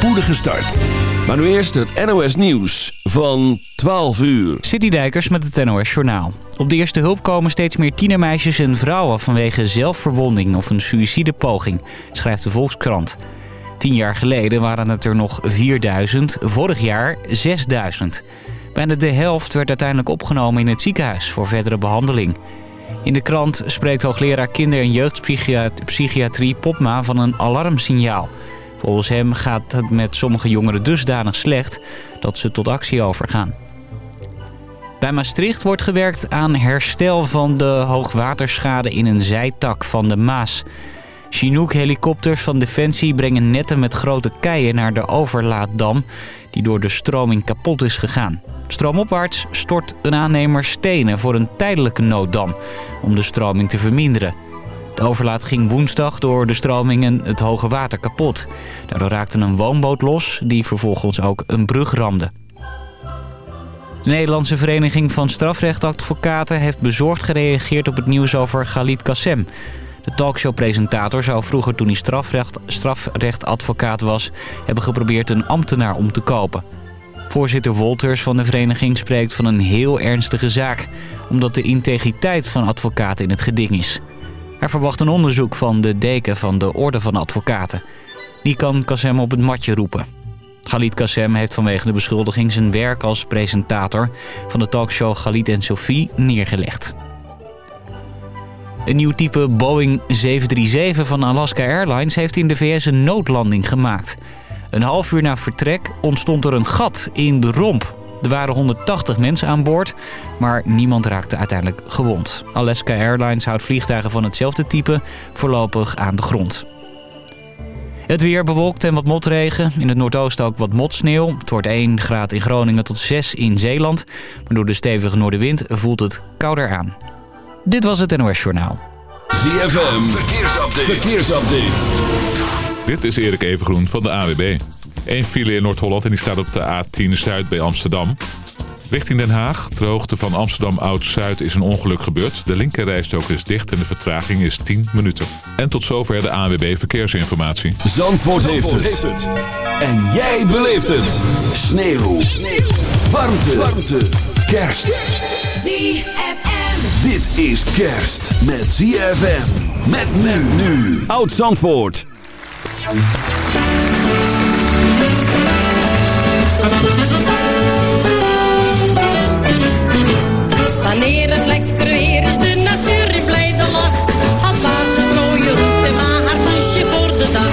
spoedige start. Maar nu eerst het NOS Nieuws van 12 uur. Dijkers met het NOS Journaal. Op de eerste hulp komen steeds meer tienermeisjes en vrouwen vanwege zelfverwonding of een suïcidepoging, schrijft de Volkskrant. Tien jaar geleden waren het er nog 4000, vorig jaar 6000. Bijna de helft werd uiteindelijk opgenomen in het ziekenhuis voor verdere behandeling. In de krant spreekt hoogleraar kinder- en jeugdpsychiatrie Popma van een alarmsignaal. Volgens hem gaat het met sommige jongeren dusdanig slecht dat ze tot actie overgaan. Bij Maastricht wordt gewerkt aan herstel van de hoogwaterschade in een zijtak van de Maas. Chinook-helikopters van Defensie brengen netten met grote keien naar de overlaaddam die door de stroming kapot is gegaan. Stroomopwaarts stort een aannemer stenen voor een tijdelijke nooddam om de stroming te verminderen. De overlaat ging woensdag door de stroming en het hoge water kapot. Daardoor raakte een woonboot los die vervolgens ook een brug ramde. De Nederlandse Vereniging van Strafrechtadvocaten heeft bezorgd gereageerd op het nieuws over Khalid Kassem. De talkshowpresentator zou vroeger toen hij strafrecht, strafrechtadvocaat was... hebben geprobeerd een ambtenaar om te kopen. Voorzitter Wolters van de vereniging spreekt van een heel ernstige zaak... omdat de integriteit van advocaten in het geding is. Hij verwacht een onderzoek van de deken van de Orde van Advocaten. Die kan Kassem op het matje roepen. Khalid Kassem heeft vanwege de beschuldiging zijn werk als presentator... van de talkshow Khalid en Sophie neergelegd. Een nieuw type Boeing 737 van Alaska Airlines heeft in de VS een noodlanding gemaakt. Een half uur na vertrek ontstond er een gat in de romp. Er waren 180 mensen aan boord, maar niemand raakte uiteindelijk gewond. Alaska Airlines houdt vliegtuigen van hetzelfde type voorlopig aan de grond. Het weer bewolkt en wat motregen. In het noordoosten ook wat motsneeuw. Het wordt 1 graad in Groningen tot 6 in Zeeland. Maar door de stevige noordenwind voelt het kouder aan. Dit was het NOS Journaal. ZFM, verkeersupdate. verkeersupdate. Dit is Erik Evengroen van de AWB. Eén file in Noord-Holland en die staat op de A10 Zuid bij Amsterdam. Richting Den Haag, de hoogte van Amsterdam Oud-Zuid, is een ongeluk gebeurd. De linkerrijstok is dicht en de vertraging is 10 minuten. En tot zover de AWB Verkeersinformatie. Zandvoort, heeft, het. En jij beleeft het. Sneeuw. Sneeuw. Warmte. Warmte. Kerst. ZFM. Dit is kerst met ZFM. Met men nu. Oud Zandvoort. Wanneer het lekker weer is, de natuur in blijde lach. Had laatst een strooien roet en maar haar poesje voor de dag.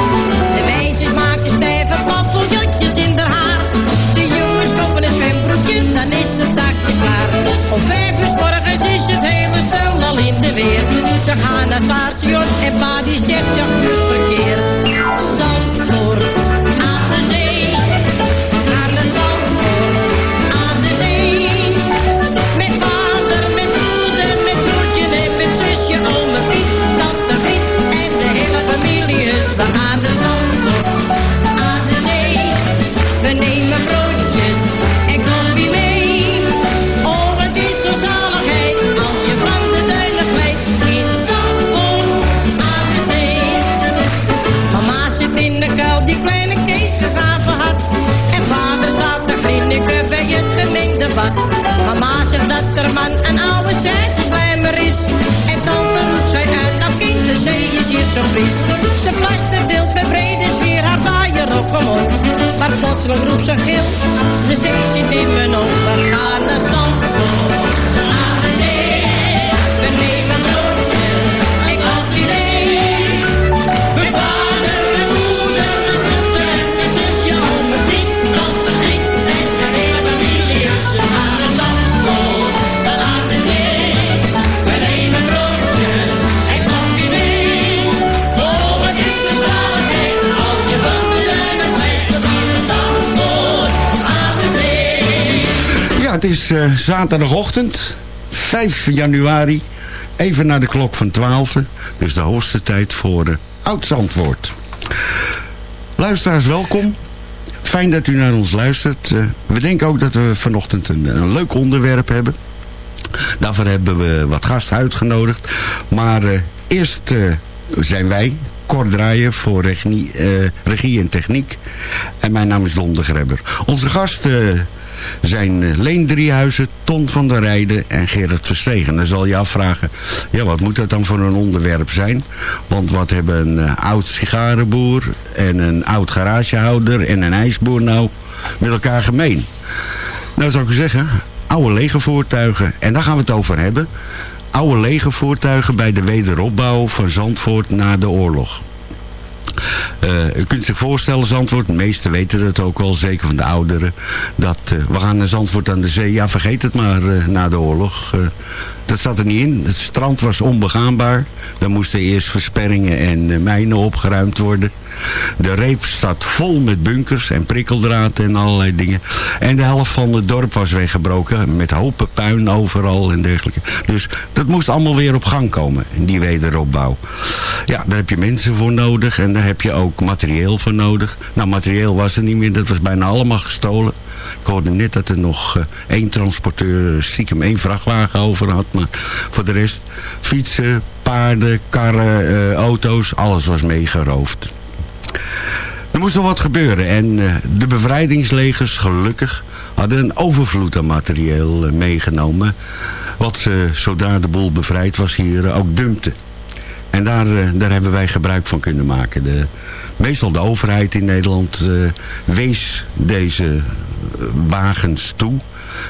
De meisjes maken stijve paffeljotjes in haar haar. De jongens kopen een zwembroekje, dan is het zaakje klaar. Om vijf uur morgens is het hele stel al in de weer. Ze gaan naar het en pa die zegt, ja, verkeer. We gaan de Zandvoort, aan de zee. We nemen broodjes en koffie mee. Oh, het is zo zaligheid als je van de duinen glijdt. In Zandvoort, aan de zee. Mama zit in de kuil die kleine Kees gegraven had. En vader staat te grinniken bij het gemengde. Mama zegt dat er man een oude slijmer is. En dan roept zij uit, nou kind, de zee is hier zo fris. Ze plaster deelt met brede sfeer haar vaaier op omhoog. Maar plotseling roept ze gil, de zee zit in mijn ogen. We gaan naar Zandvoort, is eh, zaterdagochtend, 5 januari. Even naar de klok van 12. Dus de hoogste tijd voor uh, Oud-Zandvoort. Luisteraars, welkom. Fijn dat u naar ons luistert. Eh, we denken ook dat we vanochtend een, een leuk onderwerp hebben. Daarvoor hebben we wat gasten uitgenodigd. Maar eh, eerst zijn wij, Cor Draaier voor regie, regie en techniek. En mijn naam is Don de Grebber. Onze gasten zijn eh, Leen Driehuizen, Ton van der Rijden en Gerard Verstegen. Dan zal je afvragen, ja, wat moet dat dan voor een onderwerp zijn? Want wat hebben een uh, oud sigarenboer en een oud garagehouder en een ijsboer nou met elkaar gemeen? Nou zou ik zeggen, oude legervoertuigen. En daar gaan we het over hebben. Oude legervoertuigen bij de wederopbouw van Zandvoort na de oorlog. Uh, u kunt zich voorstellen, Zandvoort, de meesten weten het ook wel, zeker van de ouderen, dat uh, we gaan naar Zandvoort aan de zee. Ja, vergeet het maar uh, na de oorlog. Dat zat er niet in. Het strand was onbegaanbaar. Er moesten eerst versperringen en mijnen opgeruimd worden. De reep staat vol met bunkers en prikkeldraad en allerlei dingen. En de helft van het dorp was weggebroken met hopen puin overal en dergelijke. Dus dat moest allemaal weer op gang komen, die wederopbouw. Ja, daar heb je mensen voor nodig en daar heb je ook materieel voor nodig. Nou, materieel was er niet meer, dat was bijna allemaal gestolen. Ik hoorde net dat er nog uh, één transporteur stiekem één vrachtwagen over had. Maar voor de rest fietsen, paarden, karren, uh, auto's, alles was meegeroofd. Er moest nog wat gebeuren en de bevrijdingslegers, gelukkig, hadden een overvloed aan materieel meegenomen. Wat ze, zodra de boel bevrijd was, hier ook dumpten. En daar, daar hebben wij gebruik van kunnen maken. De, meestal de overheid in Nederland wees deze wagens toe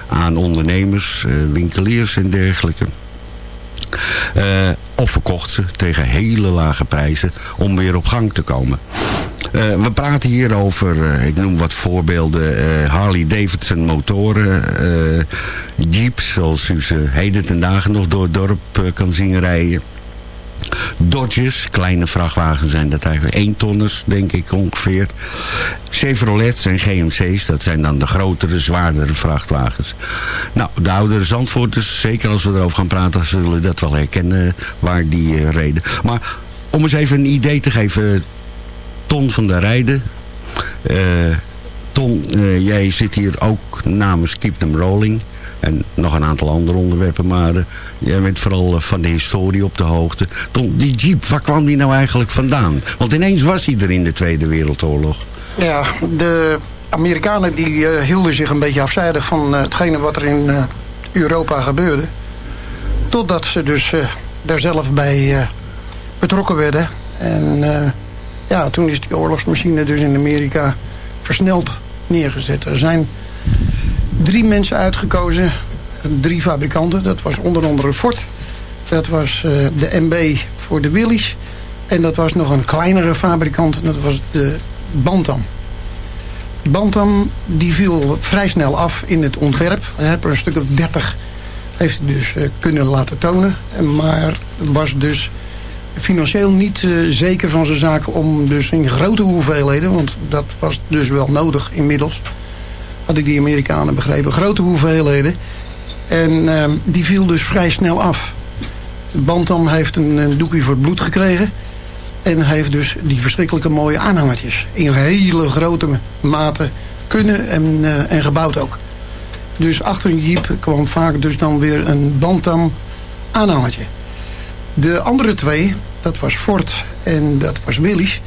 aan ondernemers, winkeliers en dergelijke. Of verkocht ze tegen hele lage prijzen om weer op gang te komen. We praten hier over, ik noem wat voorbeelden, Harley Davidson motoren, jeeps zoals u ze heden ten dagen nog door het dorp kan zien rijden. Dodges, kleine vrachtwagens zijn dat eigenlijk 1 tonners, denk ik ongeveer. Chevrolets en GMC's, dat zijn dan de grotere, zwaardere vrachtwagens. Nou, de oudere Zandvoorters, zeker als we erover gaan praten, zullen dat wel herkennen waar die uh, reden. Maar om eens even een idee te geven, Ton van der Rijden... Uh, Ton, uh, jij zit hier ook namens Keep Them Rolling... En nog een aantal andere onderwerpen. Maar uh, jij bent vooral uh, van de historie op de hoogte. Die jeep, waar kwam die nou eigenlijk vandaan? Want ineens was hij er in de Tweede Wereldoorlog. Ja, de Amerikanen die uh, hielden zich een beetje afzijdig van hetgene wat er in Europa gebeurde. Totdat ze dus daar zelf bij betrokken werden. En ja, toen is die oorlogsmachine dus in Amerika versneld neergezet. Er zijn drie mensen uitgekozen. Drie fabrikanten. Dat was onder andere Ford. Dat was uh, de MB voor de Willys. En dat was nog een kleinere fabrikant. Dat was de Bantam. Bantam die viel vrij snel af in het ontwerp. Hij heeft er een stuk of 30 heeft hij dus uh, kunnen laten tonen. Maar was dus financieel niet uh, zeker van zijn zaken om dus in grote hoeveelheden... want dat was dus wel nodig inmiddels had ik die Amerikanen begrepen, grote hoeveelheden. En uh, die viel dus vrij snel af. Bantam heeft een, doekje voor het bloed gekregen. En heeft dus die verschrikkelijke mooie aanhangertjes. In hele grote mate kunnen en, uh, en gebouwd ook. Dus achter een jeep kwam vaak dus dan weer een Bantam aanhangertje. De andere twee, dat was Ford en dat was Willys...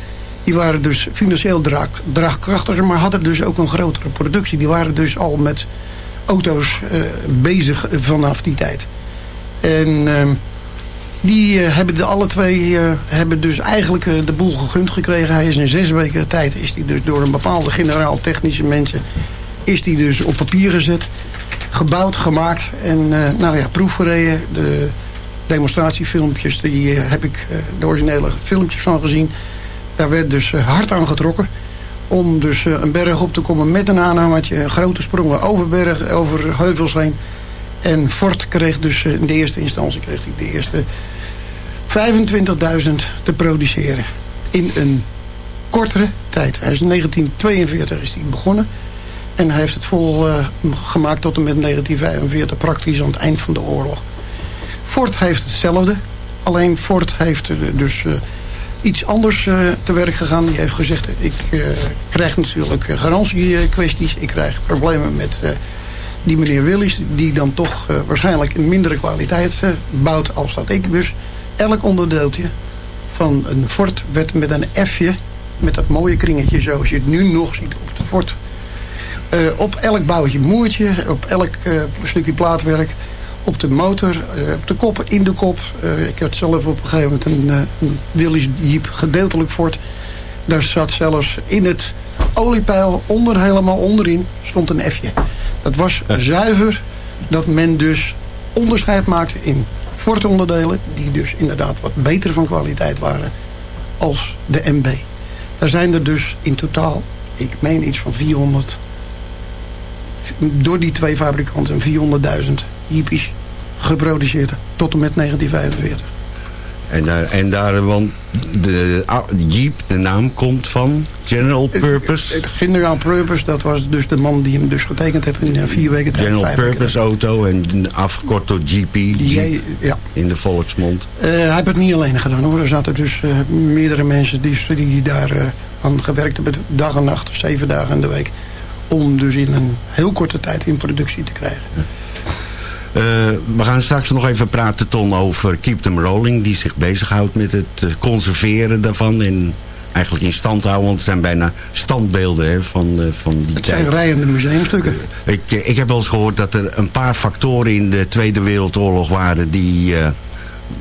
Die waren dus financieel draag, draagkrachtiger, maar hadden dus ook een grotere productie. Die waren dus al met auto's uh, bezig vanaf die tijd. En uh, die uh, hebben de alle twee hebben dus eigenlijk de boel gegund gekregen. Hij is in zes weken tijd is die dus door een bepaalde generaal technische mensen is die dus op papier gezet, gebouwd, gemaakt en nou ja, proefgereden. De demonstratiefilmpjes, die heb ik de originele filmpjes van gezien. Daar werd dus eh, hard aan getrokken. Om dus eh, een berg op te komen met een aanhangertje. Grote sprongen over, berg, over heuvels heen. En Ford kreeg dus eh, in de eerste instantie kreeg de eerste 25.000 te produceren. In een kortere tijd. Hij is in 1942 is hij begonnen. En hij heeft het vol gemaakt tot en met 1945. Praktisch aan het eind van de oorlog. Ford heeft hetzelfde. Alleen Ford heeft dus... iets anders uh, te werk gegaan. Die heeft gezegd, ik uh, krijg natuurlijk garantiekwesties. Ik krijg problemen met die meneer Willis... die dan toch waarschijnlijk een mindere kwaliteit bouwt als dat ik. Dus elk onderdeeltje van een fort werd met een F'je, met dat mooie kringetje zoals je het nu nog ziet op de fort. Eh, op elk bouwtje moertje, op elk eh, stukje plaatwerk, op de motor, eh, op de kop, in de kop. Eh, ik had zelf op een gegeven moment een, uh, een Willys Jeep gedeeltelijk fort. Daar zat zelfs in het oliepeil, onder, helemaal onderin, stond een F'je. Dat was zuiver dat men dus onderscheid maakte in fortonderdelen... die dus inderdaad wat beter van kwaliteit waren als de MB. Daar zijn er dus in totaal, ik meen iets van 400... door die twee fabrikanten 400.000 Jeepies geproduceerd tot en met 1945. En daar, en daar want de, Jeep, de naam komt van General Purpose. General Purpose, dat was dus de man die hem dus getekend heeft in vier weken tijd. General Purpose auto en afgekort door GP, Jeep, ja. in de volksmond. Uh, hij heeft het niet alleen gedaan hoor. Er zaten dus uh, meerdere mensen die, die daar uh, aan gewerkt hebben, dag en nacht, zeven dagen in de week. Om dus in een heel korte tijd in productie te krijgen. Ja. Uh, we gaan straks nog even praten, Ton, over Keep Them Rolling. Die zich bezighoudt met het conserveren daarvan. En eigenlijk in stand houden. Want het zijn bijna standbeelden hè, van, uh, van die het tijd. zijn rijende museumstukken. Uh, ik, ik heb wel eens gehoord dat er een paar factoren in de Tweede Wereldoorlog waren... die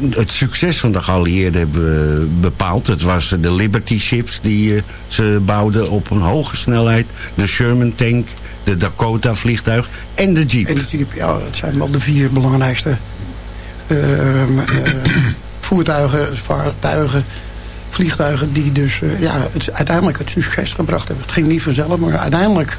het succes van de geallieerden hebben bepaald. Het was de Liberty ships die ze bouwden op een hoge snelheid. De Sherman tank de Dakota vliegtuig en de Jeep. En de Jeep, ja, dat zijn wel de vier belangrijkste uh, uh, voertuigen, vaartuigen, vliegtuigen die dus uh, ja, het, uiteindelijk het succes gebracht hebben. Het ging niet vanzelf, maar uiteindelijk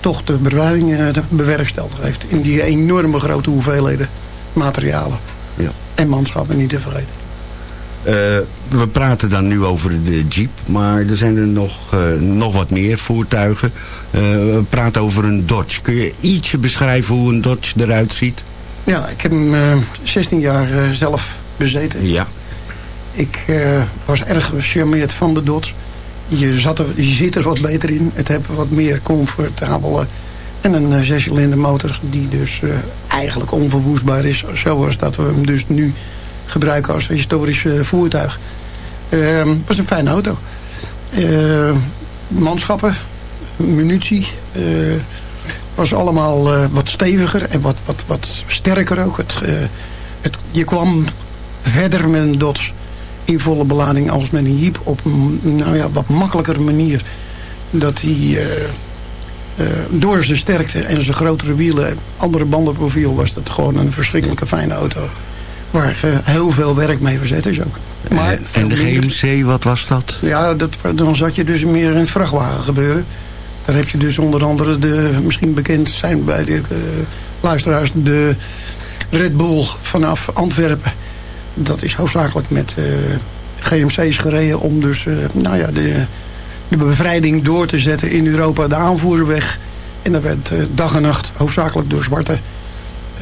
toch de bewaring bewerksteld heeft in die enorme grote hoeveelheden materialen. Ja. En manschappen niet te vergeten. Uh, we praten dan nu over de Jeep, maar er zijn er nog, uh, nog wat meer voertuigen. Uh, we praten over een Dodge. Kun je ietsje beschrijven hoe een Dodge eruit ziet? Ja, ik heb hem 16 jaar zelf bezeten. Ja. Ik was erg gecharmeerd van de Dodge. Je, zat er, je zit er wat beter in. Het heeft wat meer comfortabele en een zescilinder motor die dus eigenlijk onverwoestbaar is. Zoals dat we hem dus nu gebruiken als historisch uh, voertuig. Was een fijne auto. Uh, manschappen, munitie, was allemaal wat steviger en wat, wat, wat sterker ook. Het, het, je kwam verder met een Dodge in volle belading als met een Jeep op een nou ja, wat makkelijker manier. Dat hij door zijn sterkte en zijn grotere wielen, andere bandenprofiel was dat gewoon een verschrikkelijke fijne auto waar uh, heel veel werk mee verzet is ook. Maar en de GMC, wat was dat? Ja, dat, dan zat je dus meer in het vrachtwagen gebeuren. Daar heb je dus onder andere de, misschien bekend zijn bij de uh, luisteraars, de Red Bull vanaf Antwerpen. Dat is hoofdzakelijk met GMC's gereden om dus, nou ja, de, de bevrijding door te zetten in Europa, de aanvoerweg. En dat werd dag en nacht hoofdzakelijk door zwarte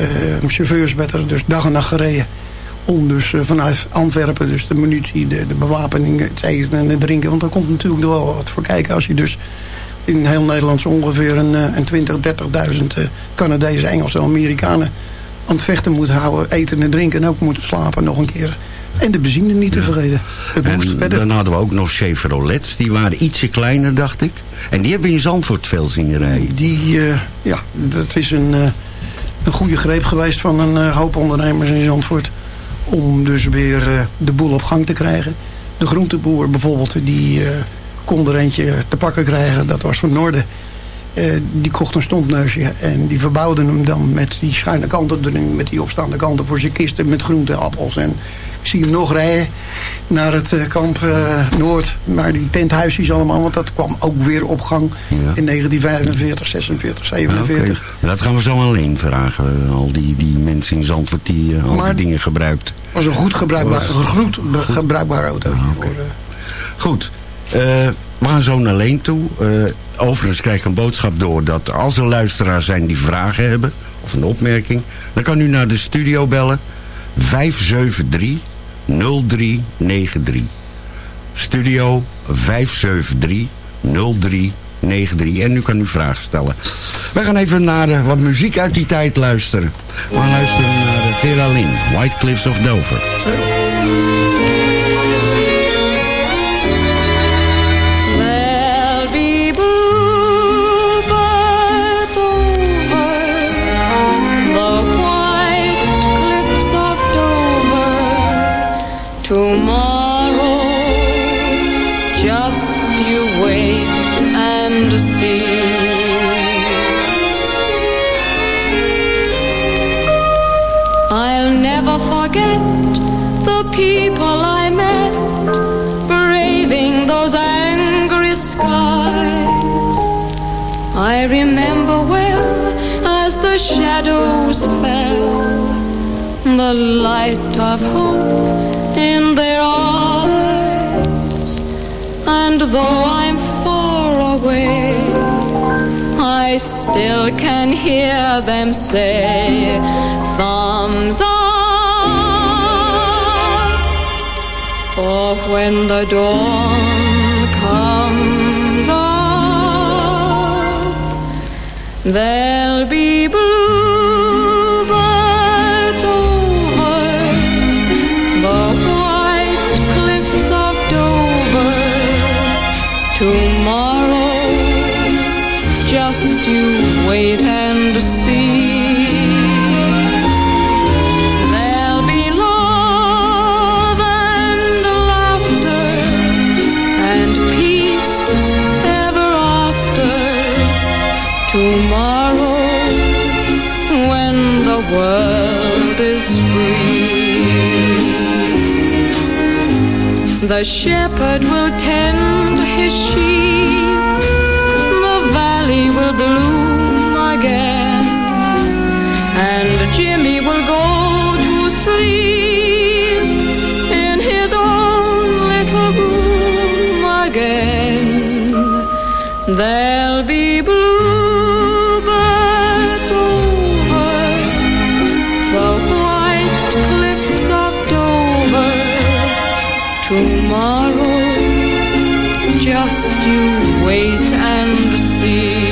uh, chauffeurs werd er dus dag en nacht gereden. Om dus uh, vanuit Antwerpen dus de munitie, de, bewapening, het eten en het drinken. Want daar komt natuurlijk wel wat voor kijken. Als je dus in heel Nederland zo ongeveer een, een 20, 30.000 uh, Canadezen, Engelsen, Amerikanen aan het vechten moet houden. Eten en drinken en ook moet slapen nog een keer. En de benzine niet te. Het en moest verder. dan hadden we ook nog Chevrolets. Die waren ietsje kleiner, dacht ik. En die hebben we in Zandvoort veel zien rijden. Die, uh, ja, dat is een... Uh, een goede greep geweest van een uh, hoop ondernemers in Zandvoort. Om dus weer de boel op gang te krijgen. De groenteboer bijvoorbeeld, die kon er eentje te pakken krijgen. Dat was van Noorden. die kocht een stompneusje en die verbouwde hem dan met die schuine kanten erin. Met die opstaande kanten voor zijn kisten met groente, appels. En ik zie hem nog rijden naar het kamp Noord. Maar die tenthuisjes allemaal, want dat kwam ook weer op gang ja. in 1945, 46, 47. Okay. Dat gaan we zo alleen vragen. Al die, die mensen in Zandvoort die uh, al maar die dingen gebruikt. Het was een goed gebruikbaar, goed gebruikbare auto. Ah, okay. voor, uh... Goed. We gaan zo naar Leen toe. overigens krijg ik een boodschap door dat als er luisteraars zijn die vragen hebben... of een opmerking... dan kan u naar de studio bellen. 573 0393. Studio 573 0393. En nu kan u vragen stellen. We gaan even naar uh, wat muziek uit die tijd luisteren. We gaan luisteren naar uh, Vera Lynn, White Cliffs of Dover. The people I met braving those angry skies. I remember well as the shadows fell, the light of hope in their eyes. And though I'm I still can hear them say, thumbs up. For when the dawn comes up, there'll be wait and see. There'll be love and laughter and peace ever after. Tomorrow, when the world is free, the shepherd will tend his sheep, the valley will bloom again, and Jimmy will go to sleep in his own little room again. There'll be bluebirds over the white cliffs of Dover. Tomorrow, just you wait and There'll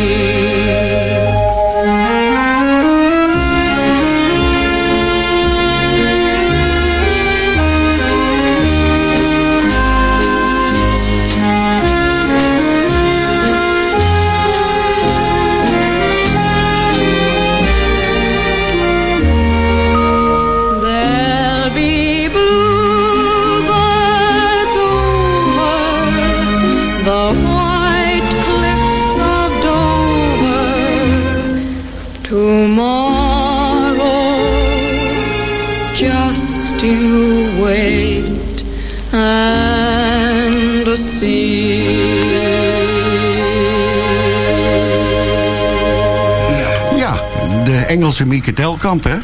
Engelse Mieke Telkamp, hè?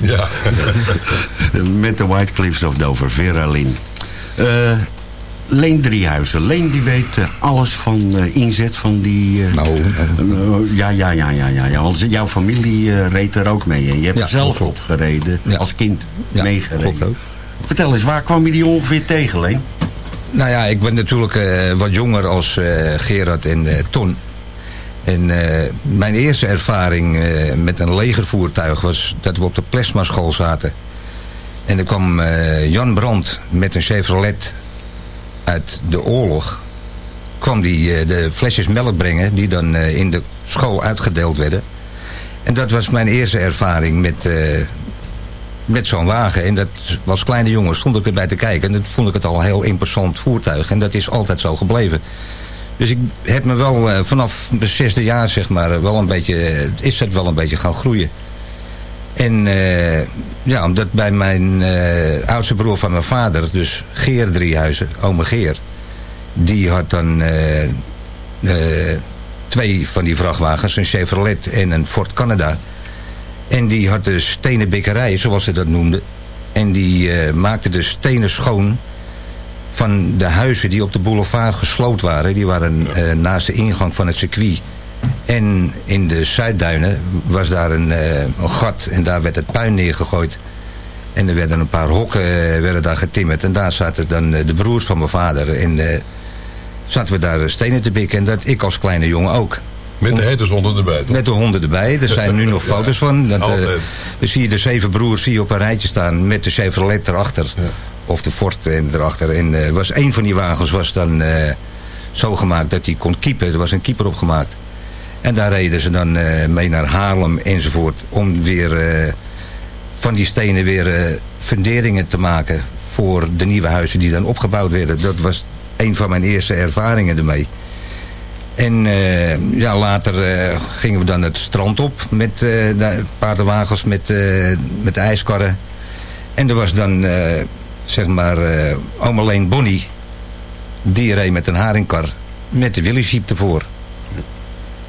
Ja. Met de White Cliffs of Dover, Vera Lynn. Eh, Leen Driehuizen. Leen die weet eh, alles van eh, inzet van die... eh, Nou, ja, ja, ja, ja, ja, ja. Want jouw familie reed er ook mee. En je hebt Ja, zelf klopt. op gereden. Ja. Als kind meegereden. klopt ook. Vertel eens, waar kwam je die ongeveer tegen, Leen? Nou ja, ik ben natuurlijk wat jonger als Gerard en Ton. En eh, mijn eerste ervaring eh, met een legervoertuig was dat we op de plasmaschool zaten. En er kwam eh, Jan Brandt met een Chevrolet uit de oorlog. Kwam die de flesjes melk brengen die dan in de school uitgedeeld werden. En dat was mijn eerste ervaring met, met zo'n wagen. En dat was kleine jongen, stond ik erbij te kijken. En dat vond ik het al een heel imposant voertuig. En dat is altijd zo gebleven. Dus ik heb me wel eh, vanaf mijn zesde jaar, zeg maar, eh, wel een beetje, eh, is het wel een beetje gaan groeien. En ja, omdat bij mijn oudste broer van mijn vader, dus Geer Driehuizen, ome Geer, die had dan twee van die vrachtwagens, een Chevrolet en een Ford Canada. En die had de stenen bikkerij, zoals ze dat noemden. En die maakte de stenen schoon van de huizen die op de boulevard gesloopt waren. Die waren eh, naast de ingang van het circuit. En in de Zuidduinen was daar een, eh, een gat en daar werd het puin neergegooid. En er werden een paar hokken eh, werden daar getimmerd. En daar zaten dan de broers van mijn vader. En zaten we daar stenen te bikken. En dat ik als kleine jongen ook. Met de herteshonden erbij, toch? Met de honden erbij. Er zijn nu nog Ja, foto's van. Dat, eh, altijd. dan zie je de zeven broers zie je op een rijtje staan met de Chevrolet erachter. Of de Ford eh, erachter. En eh, was één van die wagens was dan eh, zo gemaakt dat hij kon keepen. Er was een keeper opgemaakt. En daar reden ze dan eh, mee naar Haarlem enzovoort. Om weer eh, van die stenen weer eh, funderingen te maken. Voor de nieuwe huizen die dan opgebouwd werden. Dat was een van mijn eerste ervaringen ermee. En eh, ja, later eh, gingen we dan het strand op met de paardenwagens, met, met de ijskarren. En er was dan, zeg maar, eh oom alleen Bonnie. Die reed met een haringkar met de Willys Jeep ervoor.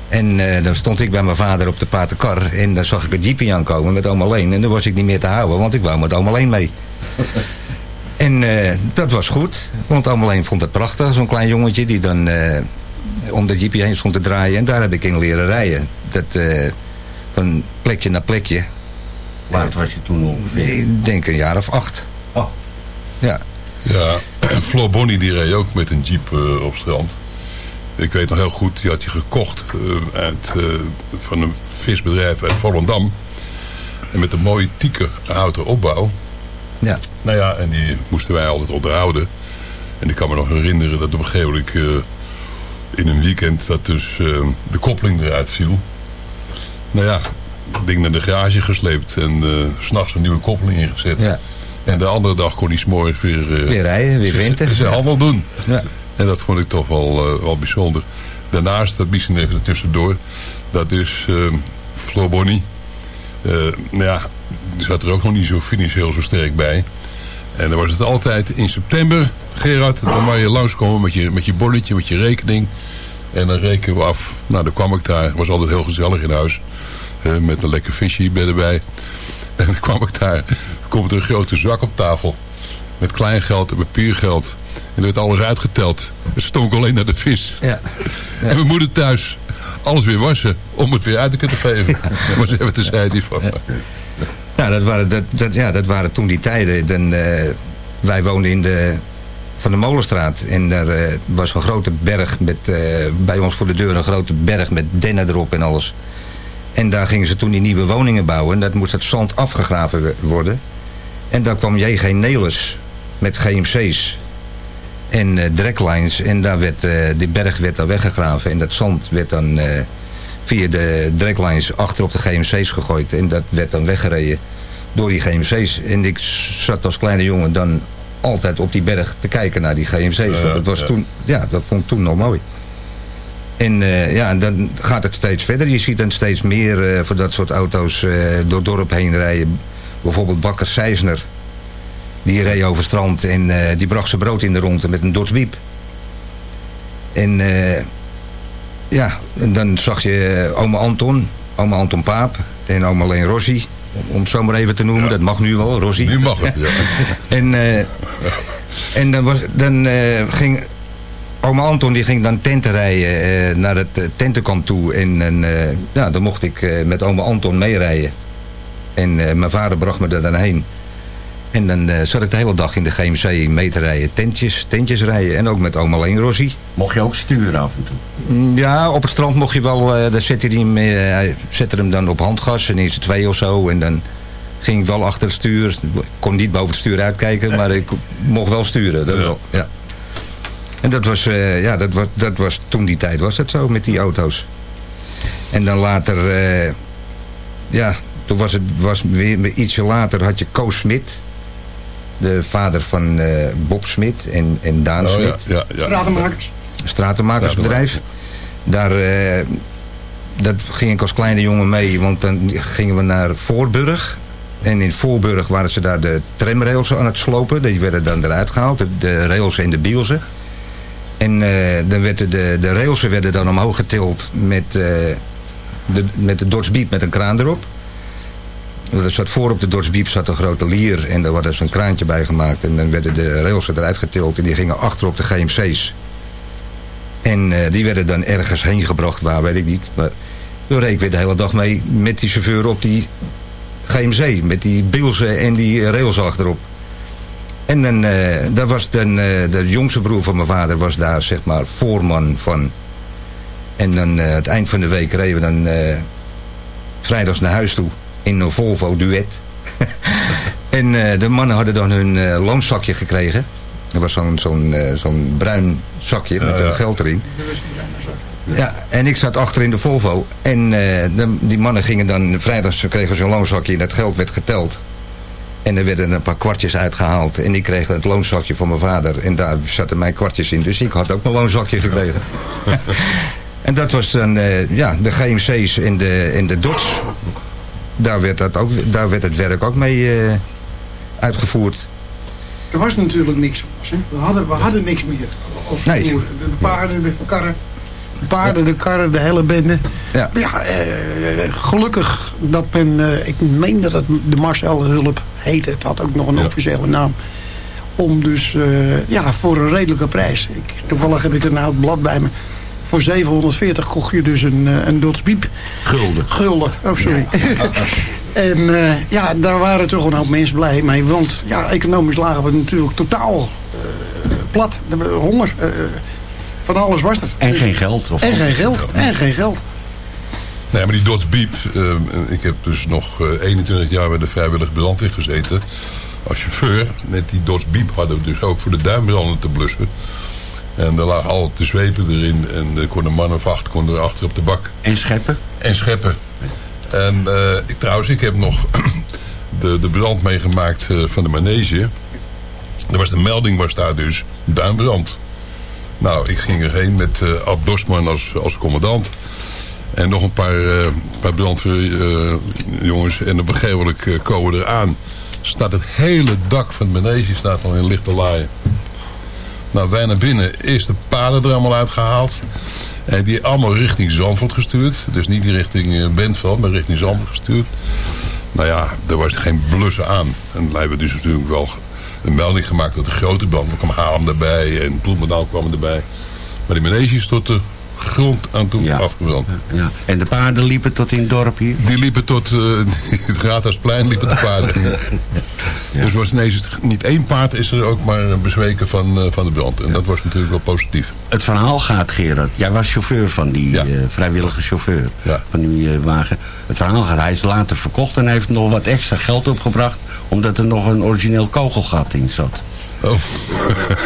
En dan stond ik bij mijn vader op de paardenkar. En dan zag ik een jeepie aankomen met oom alleen. En dan was ik niet meer te houden, want ik wou met oom alleen mee. En dat was goed, want oom alleen vond het prachtig. Zo'n klein jongetje die dan om de jeepje heen stond te draaien. En daar heb ik in leren rijden. Dat, eh, van plekje naar plekje. Oud was je toen ongeveer? Ik denk een jaar of acht. Oh. Ja. Ja, Floor Bonnie die reed ook met een jeep eh, op strand. Ik weet nog heel goed, die had hij gekocht eh, uit, eh, van een visbedrijf uit Volendam. En met een mooie tieker houten opbouw. Ja. Nou ja, en die moesten wij altijd onderhouden. En ik kan me nog herinneren dat op een gegeven moment... in een weekend dat dus eh, de koppeling eruit viel. Nou ja, ding naar de garage gesleept en s s'nachts een nieuwe koppeling ingezet. Ja. En de andere dag kon hij 's morgens weer... eh, Weer rijden, weer vinten. Ze allemaal doen. Ja. En dat vond ik toch wel, wel bijzonder. Daarnaast, dat misschien even tussendoor, dat is uh, Floor Bonnie. Nou ja, die zat er ook nog niet zo financieel zo sterk bij. En dan was het altijd in september, Gerard, dan mag je langskomen met je, met je bonnetje, met je rekening. En dan rekenen we af. Nou, dan kwam ik daar. was altijd heel gezellig in huis. eh, met een lekker visje erbij. En dan kwam ik daar. Dan komt er een grote zak op tafel. Met kleingeld en papiergeld. En er werd alles uitgeteld. Het stonk alleen naar de vis. Ja. En mijn moeder thuis. Alles weer wassen. Om het weer uit te kunnen geven. maar ze hebben die van. Ja, dat waren, dat, dat, ja, dat waren toen die tijden. Dan, eh, wij woonden in de Van de Molenstraat. En daar eh, was een grote berg met, eh, bij ons voor de deur een grote berg met dennen erop en alles. En daar gingen ze toen die nieuwe woningen bouwen. En dat moest het zand afgegraven worden. En daar kwam J.G. Nelis met GMC's en draglines. En daar werd, die berg werd daar weggegraven. En dat zand werd dan via de draglines achter op de GMC's gegooid. En dat werd dan weggereden door die GMC's. En ik zat als kleine jongen dan altijd op die berg te kijken naar die GMC's. want dat, was ja. toen, ja, dat vond ik toen nog mooi. En eh, ja, en dan gaat het steeds verder. Je ziet dan steeds meer eh, voor dat soort auto's eh, door dorp heen rijden. Bijvoorbeeld Bakker Seisner. Die reed over strand en die bracht zijn brood in de ronde met een Dodge En ja, en dan zag je oma Anton, oma Anton Paap en oma Leen Rossi. Om het zo maar even te noemen, dat mag nu wel, Rossi. Nu mag het, ja. En, eh, en dan, was, dan eh, ging oma Anton die ging dan tenten rijden eh, naar het tentenkamp toe. En, en, ja, dan mocht ik met oma Anton meerijden. En mijn vader bracht me er dan heen. En dan eh, zat ik de hele dag in de GMC mee te rijden. Tentjes, tentjes rijden. En ook met oma Leen Rossi. Mocht je ook sturen af en toe? Mm, Ja, op het strand mocht je wel, daar zette hij, hem, eh, hij zette hem dan op handgas en in z'n twee of zo. En dan ging ik wel achter het stuur. Ik kon niet boven het stuur uitkijken, maar ik mocht wel sturen. Dat Ja. wel, ja. En dat was, ja, dat was, dat was, toen die tijd was het zo met die auto's. En dan later, ja, toen was het was weer ietsje later had je Koos Smit. De vader van eh, Bob Smit en, en Daan Oh, Smit ja, ja. Stratenmakers. stratenmakersbedrijf. Daar eh, dat ging ik als kleine jongen mee, want dan gingen we naar Voorburg. En in Voorburg waren ze daar de tramrails aan het slopen. Die werden dan eruit gehaald, de, de rails en de bielsen. En eh, dan werden de, de rails werden dan omhoog getild met, eh, de, met de Dodge met een kraan erop. Er zat voor op de Dodge Beep zat een grote lier en daar was dus een kraantje bij gemaakt. En dan werden de rails eruit getild en die gingen achter op de GMC's. En eh, die werden dan ergens heen gebracht, waar weet ik niet. Maar toen reed ik weer de hele dag mee met die chauffeur op die GMC. Met die bielsen en die rails achterop. En dan, eh, daar was dan, eh, de jongste broer van mijn vader was daar zeg maar voorman van. En dan het eind van de week reden we dan vrijdags naar huis toe in een Volvo Duet. en eh, de mannen hadden dan hun eh, loonzakje gekregen. Er was zo'n zo'n eh, zo'n bruin zakje met eh, geld erin. Ja, en ik zat achter in de Volvo. En eh, de- die mannen gingen dan, vrijdags ze kregen zo'n loonzakje en dat geld werd geteld. En er werden een paar kwartjes uitgehaald. En ik kreeg het loonzakje van mijn vader. En daar zaten mijn kwartjes in. Dus ik had ook mijn loonzakje gekregen. En dat was dan eh, ja, de GMC's en de, en de DOTS. Daar werd, dat ook, daar werd het werk ook mee eh, uitgevoerd. Er was natuurlijk niks. hè. We hadden, we hadden niks meer. Of Nee. De paarden, de karren. De paarden, de karren, de hele bende. Ja. Ja, eh, gelukkig dat men, eh, ik meen dat het de Marcel Hulp heette. Het had ook nog een Ja. officiële naam. Om dus, ja, voor een redelijke prijs. Ik, toevallig heb ik er nou het blad bij me. Voor 740 kocht je dus een, eh, een Dodge Biep. Gulden. Gulden, oh sorry. en eh, ja, daar waren toch een hoop mensen blij mee. Want ja, economisch lagen we natuurlijk totaal eh, plat. Honger. eh, van alles was er. En Dus- geen geld. Of En geen geld. En geen geld. Nee, maar die Dodge Biep, ik heb dus nog eh, 21 jaar bij de vrijwillige brandweer gezeten. Als chauffeur, met die Dodge Biep hadden we dus ook voor de duimbranden te blussen. En er lagen altijd de zwepen erin en er kon een man of acht kon er achter op de bak. En scheppen. En scheppen. En eh, ik, trouwens, ik heb nog de, de brand meegemaakt eh, van de manege. Er was de melding was daar dus duinbrand. Nou, ik ging erheen met eh Ab Dorsman als, als commandant. En nog een paar, eh paar brandweerjongens. en op een gegeven moment komen we eraan. Staat het hele dak van de manege staat al in lichte laaien. Nou, wij naar binnen. Eerst de paden er allemaal uitgehaald. En die allemaal richting Zandvoort gestuurd. Dus niet richting eh, Bentveld, maar richting Zandvoort gestuurd. Nou ja, er was geen blussen aan. En wij hebben dus natuurlijk wel een melding gemaakt dat de grote brand. Er kwam Haarlem erbij en Bloemendaal kwam erbij. Maar die manege de grond aan toe Ja. afgebrand. Ja. En de paarden liepen tot in het dorp hier. Die liepen tot eh, het Raadhuisplein, liepen de paarden. Dus was ineens niet één paard is er ook maar bezweken van, eh, van de brand. En dat was natuurlijk wel positief. Het verhaal gaat, Gerard. Jij was chauffeur van die eh, vrijwillige chauffeur van die wagen. Het verhaal gaat, hij is later verkocht en heeft nog wat extra geld opgebracht. Omdat er nog een origineel kogelgat in zat. Oh.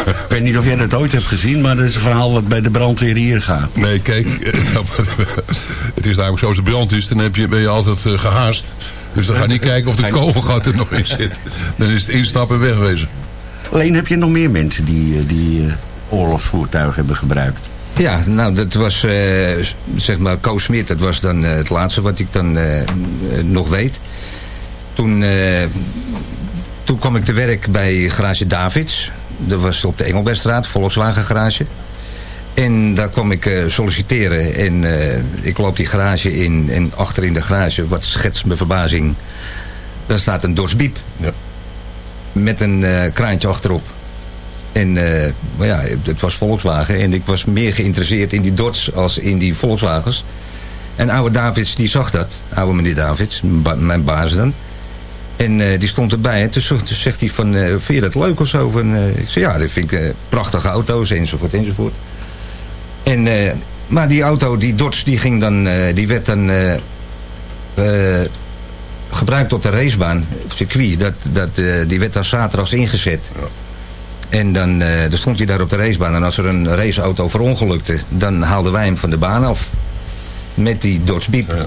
Ik weet niet of jij dat ooit hebt gezien, maar dat is een verhaal wat bij de brandweer hier gaat. Nee, kijk, het is namelijk zo als de brand is, dan heb je, ben je altijd eh, gehaast. Dus dan ga je niet kijken of de kogelgat er nog in zit. Dan is het instappen en wegwezen. Alleen heb je nog meer mensen die, eh, die eh, oorlogsvoertuigen hebben gebruikt. Ja, nou, dat was, eh, zeg maar, Koos Smit, dat was dan eh, het laatste wat ik dan eh, eh, nog weet. Toen, eh, toen kwam ik te werk bij garage Davids. Dat was op de Engelbertstraat, Volkswagen garage. En daar kwam ik eh, solliciteren en eh, ik loop die garage in en achter in de garage, wat schetst mijn verbazing, daar staat een Dodge Biep. Ja. Met een eh, kraantje achterop. En maar ja, het was Volkswagen en ik was meer geïnteresseerd in die Dodge als in die Volkswagens. En oude Davids die zag dat, oude meneer Davids, ba- mijn baas dan. En eh, die stond erbij en toen, zegt- toen zegt hij van, eh, vind je dat leuk of zo? Van, eh, ik zei ja, dat vind ik prachtige auto's enzovoort enzovoort. En, maar die auto, die Dodge, die, ging dan, die werd dan gebruikt op de racebaan, het circuit. Dat, dat, die werd dan zaterdags ingezet. En dan, dan stond hij daar op de racebaan. En als er een raceauto verongelukte, dan haalden wij hem van de baan af. Met die Dodge Biep. Ja.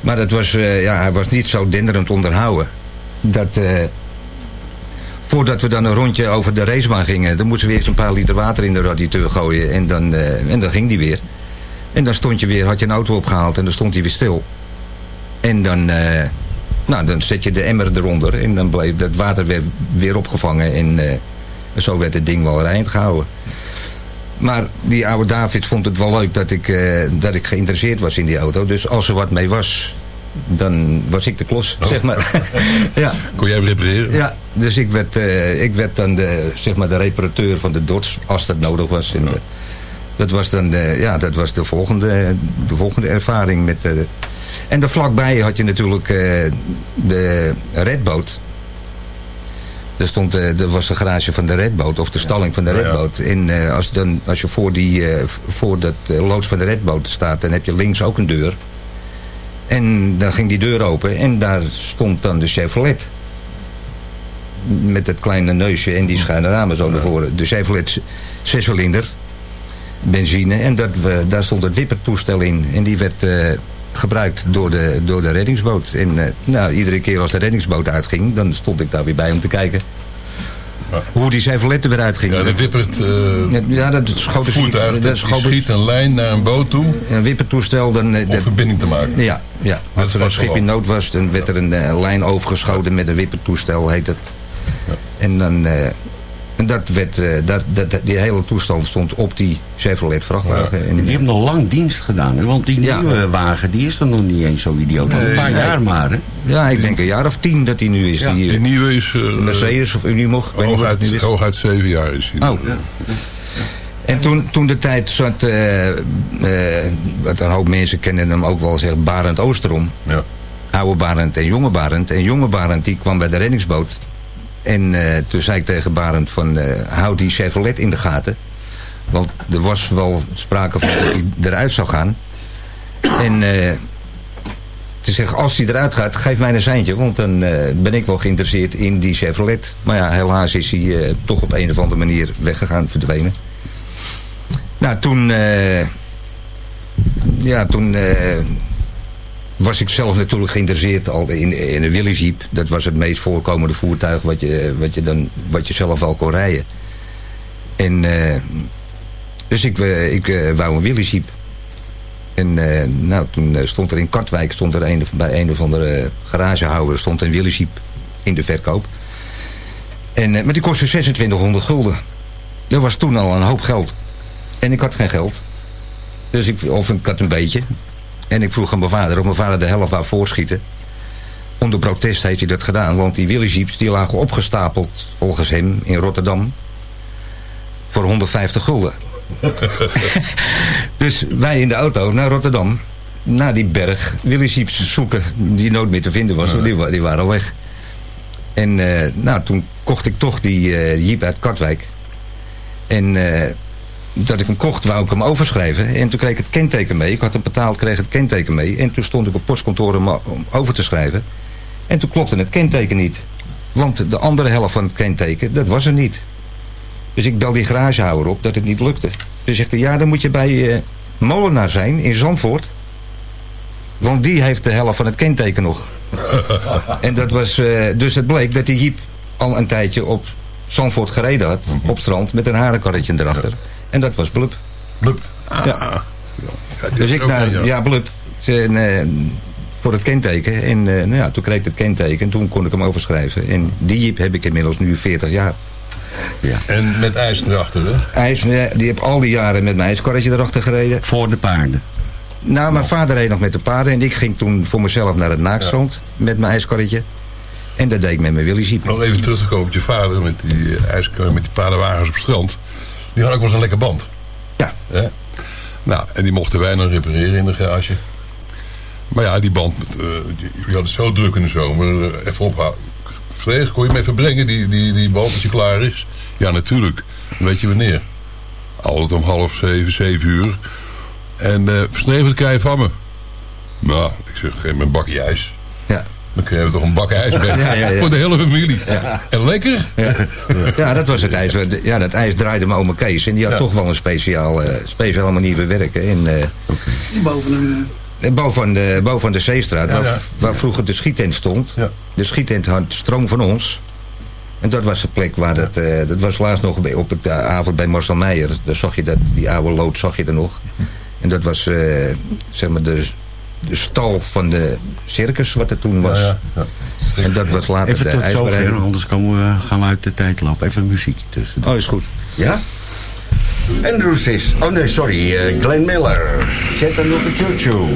Maar dat was, ja, hij was niet zo denderend onderhouden. Dat, eh, voordat we dan een rondje over de racebaan gingen, dan moesten we eerst een paar liter water in de radiateur gooien. En dan, eh, en dan ging die weer. En dan stond je weer, had je een auto opgehaald en dan stond hij weer stil. En dan, eh, nou, dan zet je de emmer eronder en dan bleef dat water weer, weer opgevangen. En zo werd het ding wel rijnd gehouden. Maar die oude David vond het wel leuk dat ik, dat ik geïnteresseerd was in die auto. Dus als er wat mee was, dan was ik de klos, zeg maar. ja. Kon jij hem repareren? Ja, dus ik werd, eh, ik werd dan de, zeg maar de reparateur van de Dodge, als dat nodig was. En, eh, dat was dan de, ja, dat was de volgende, de volgende ervaring. Met, eh, en daar vlakbij had je natuurlijk eh, de Redboot. Er, stond, eh, er was de garage van de Redboot, of de stalling van de. Redboot. En eh, als, dan, als je voor, die, eh, voor dat eh, loods van de Redboot staat, dan heb je links ook een deur. En dan ging die deur open en daar stond dan de Chevrolet. Met het kleine neusje en die schuine ramen zo naar voren. De Chevrolet zescilinder, benzine. En dat, we, daar stond het wippertoestel in. En die werd eh, gebruikt door de, door de reddingsboot. En eh, nou, iedere keer als de reddingsboot uitging, dan stond ik daar weer bij om te kijken. Hoe die Chevrolet eruit ging. Ja, de wippert uh, Ja, dat schoot voertuig, dat dat schoot schiet een lijn naar een boot toe een wippertoestel. Dan, eh, om dat- verbinding te maken. ja, ja. Dat als er een schip in nood was, dan werd er een eh, lijn overgeschoten met een wippertoestel, heet het. En dan... eh, en dat werd, eh, dat, dat, die hele toestand stond op die Chevrolet vrachtwagen. En Die hebben nog lang dienst gedaan. Hè? Want die Ja. nieuwe wagen die is er nog niet eens zo idioot. Nog een paar nee. jaar maar. Hè? ja, ik denk een jaar of tien dat die nu is. Ja. die, Die eh, nieuwe is uh, Mercedes of Unimog. Hooguit, is. hooguit zeven jaar is hij. Oh. En toen, toen de tijd zat, eh, eh, wat een hoop mensen kennen hem ook wel, zegt Barend Oosterom. Ja. Oude Barend en jonge Barend. En jonge Barend die kwam bij de reddingsboot. En eh, toen zei ik tegen Barend van, eh, houd die Chevrolet in de gaten. Want er was wel sprake van dat hij eruit zou gaan. En eh, te zeggen, als hij eruit gaat, geef mij een seintje. Want dan ben ik wel geïnteresseerd in die Chevrolet. Maar ja, helaas is hij toch op een of andere manier weggegaan, verdwenen. Nou, toen... ja, toen... was ik zelf natuurlijk geïnteresseerd al in, in een Willys Jeep. Dat was het meest voorkomende voertuig wat je, wat je, dan, wat je zelf al kon rijden. En, eh, dus ik, eh, ik eh, wou een Willys Jeep. En nou, toen stond er in Katwijk, stond er bij een of andere garagehouder, stond een Willys Jeep in de verkoop. En, maar die kostte 2600 gulden. Dat was toen al een hoop geld. En ik had geen geld. Dus ik, of ik had een beetje. En ik vroeg aan mijn vader of mijn vader de helft wou voorschieten. Onder protest heeft hij dat gedaan. Want die Willys Jeeps die lagen opgestapeld volgens hem in Rotterdam. Voor 150 gulden. dus wij in de auto naar Rotterdam. Naar die berg Willys Jeeps zoeken. Die nooit meer te vinden was. want Die, wa- die waren al weg. En eh, nou, toen kocht ik toch die eh, Jeep uit Katwijk. En eh, dat ik hem kocht, wou ik hem overschrijven. En toen kreeg ik het kenteken mee. Ik had hem betaald, kreeg het kenteken mee. En toen stond ik op postkantoor om, om over te schrijven. En toen klopte het kenteken niet. Want de andere helft van het kenteken, dat was er niet. Dus ik bel die garagehouder op dat het niet lukte. Toen zegt hij, ja, dan moet je bij eh, Molenaar zijn in Zandvoort. Want die heeft de helft van het kenteken nog. en dat was, eh, dus het bleek dat die Jeep al een tijdje op Zandvoort gereden had. Op strand met een harenkarretje erachter. En dat was Blub. Blub. Ja. Ja, die Dus ik naar, ja, Blub. En, eh, voor het kenteken. En eh, nou ja, toen kreeg ik het kenteken. En toen kon ik hem overschrijven. En die Jeep heb ik inmiddels nu 40 jaar. En met ijs erachter, hè? IJs, eh, die heb al die jaren met mijn ijskarretje erachter gereden. Voor de paarden. Nou, mijn vader reed nog met de paarden. En ik ging toen voor mezelf naar het naakstrand. Met mijn ijskarretje. En dat deed ik met mijn Willys Jeep. Nog even terug te komen op je vader met die, eh, ijs, met die paardenwagens op het strand. Die had ook wel eens een lekker band. Ja. Nou, en die mochten wij dan repareren in de garage. Maar ja, die band, met, eh, die, die had het zo druk in de zomer. eh, even ophouden. Verlegen, kon je hem even brengen, die, die, die band, als hij klaar is? Ja, natuurlijk. Weet je wanneer? Altijd om half zeven, zeven uur. En eh Verstreven, wat krijg je van me? Nou, ik zeg, geef me een bakje ijs. Ja. Dan krijgen we toch een bak ijs bij. Ja, ja, ja. Voor de hele familie. En lekker. Ja, dat was het ijs. Ja, dat ijs draaide mijn oma Kees. En die had Ja. toch wel een speciaal, eh, speciale manier van werken. En, eh, Boven een, En boven de, boven de Zeestraat, Ja, waar, ja. waar vroeger de schietent stond. Ja. De schietent had stroom van ons. En dat was de plek waar dat... eh, dat was laatst nog bij, op de avond bij Marcel Meijer. Daar zag je dat, die oude lood zag je er nog. En dat was, eh, zeg maar, de, de stal van de circus wat er toen was. Ja, ja, ja. En dat was later Even de tot zover, anders komen we, gaan we uit de tijd lopen. Even een muziekje tussen. Oh, is goed. Ja? Andrews is... Oh nee, sorry. eh, Glenn Miller. Zet dan nog een choo-choo.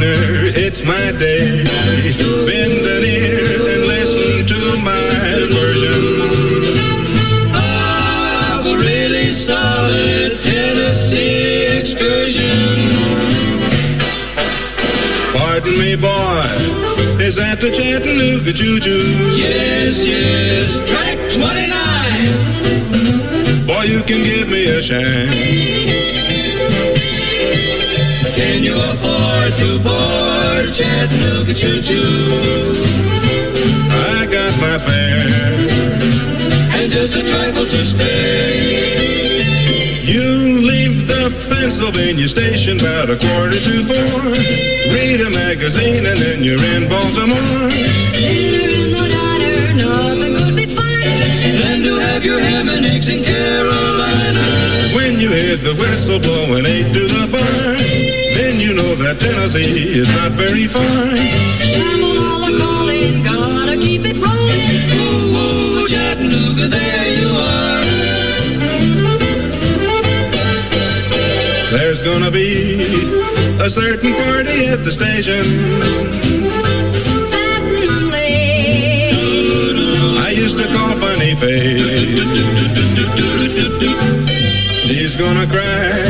Partner, it's my day. Bend an ear and listen to my version of a really solid Tennessee excursion. Pardon me, boy, is that the Chattanooga Choo? Yes, yes, track 29. Boy, you can give me a shine. Can you afford to board Chattanooga Choo Choo? I got my fare and just a trifle to spare. You leave the Pennsylvania station about a quarter to four. Read a magazine and then you're in Baltimore. Dinner in the diner, nothing could be finer. Then to have your ham and eggs in Carolina. When you hear the whistle blowing eight to the bar, then you know that Tennessee is not very far. Shamalala calling, gotta keep it rolling. Ooh, ooh, Chattanooga, there you are. There's gonna be a certain party at the station. Certainly. I used to call Funny Face. She's gonna cry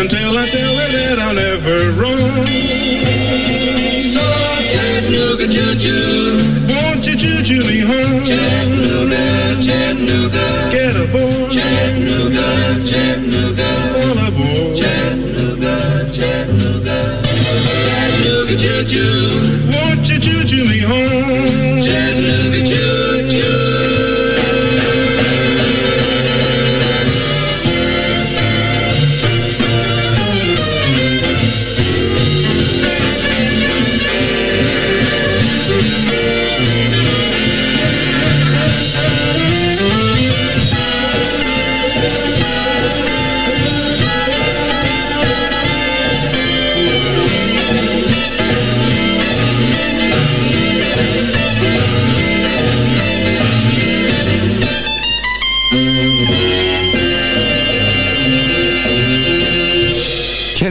until I tell her that I'll never roam. So Chattanooga choo-choo, won't you choo-choo me home? Chattanooga, Chattanooga, get aboard. Chattanooga, Chattanooga, all aboard. Chattanooga, Chattanooga, Chattanooga choo-choo, won't you choo-choo me home?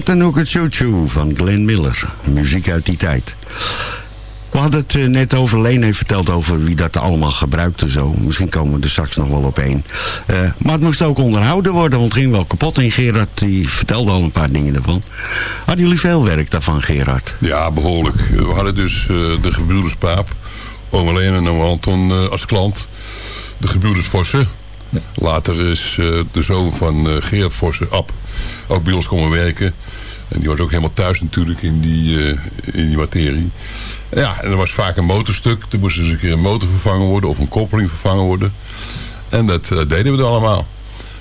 Chattanooga Choo Choo van Glenn Miller. Muziek uit die tijd. We hadden het eh, net over, Leen heeft verteld over wie dat allemaal gebruikte zo. Misschien komen we er straks nog wel op één. Eh, maar het moest ook onderhouden worden, want het ging wel kapot. En Gerard die vertelde al een paar dingen ervan. Hadden jullie veel werk daarvan, Gerard? Ja, behoorlijk. We hadden dus eh, de gebroeders oom en oom Anton als klant. De gebroeders. Later is eh, de zoon van eh, Gerard Vossen, Ab, ook bij ons komen werken. En die was ook helemaal thuis natuurlijk in die, eh, in die materie. Ja, en er was vaak een motorstuk. Er moest eens een keer een motor vervangen worden of een koppeling vervangen worden. En dat, dat deden we dan allemaal.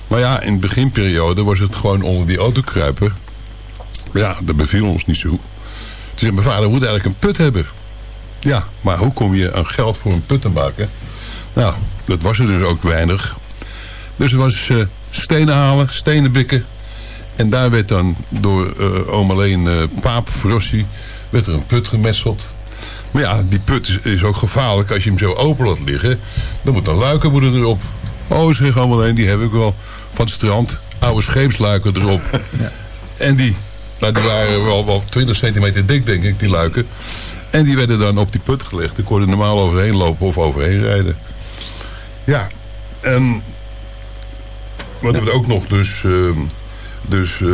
Maar ja, in de beginperiode was het gewoon onder die auto kruipen. Maar ja, dat beviel ons niet zo. Toen zei mijn vader, moet eigenlijk een put hebben. Ja, maar hoe kom je aan geld voor een put te maken? Nou, dat was er dus ook weinig. Dus er was eh, stenen halen, stenen bikken. En daar werd dan door eh oom alleen eh, Paap Frossi... werd er een put gemetseld. Maar ja, die put is, is ook gevaarlijk als je hem zo open laat liggen. Dan moet een luiken moeten erop. Oh, zeg oom alleen, die heb ik wel van het strand. Oude scheepsluiken erop. En die, nou, die waren wel, wel 20 centimeter dik, denk ik, die luiken. En die werden dan op die put gelegd. Daar kon je normaal overheen lopen of overheen rijden. Ja, en wat we ook nog dus, ehm, dus eh,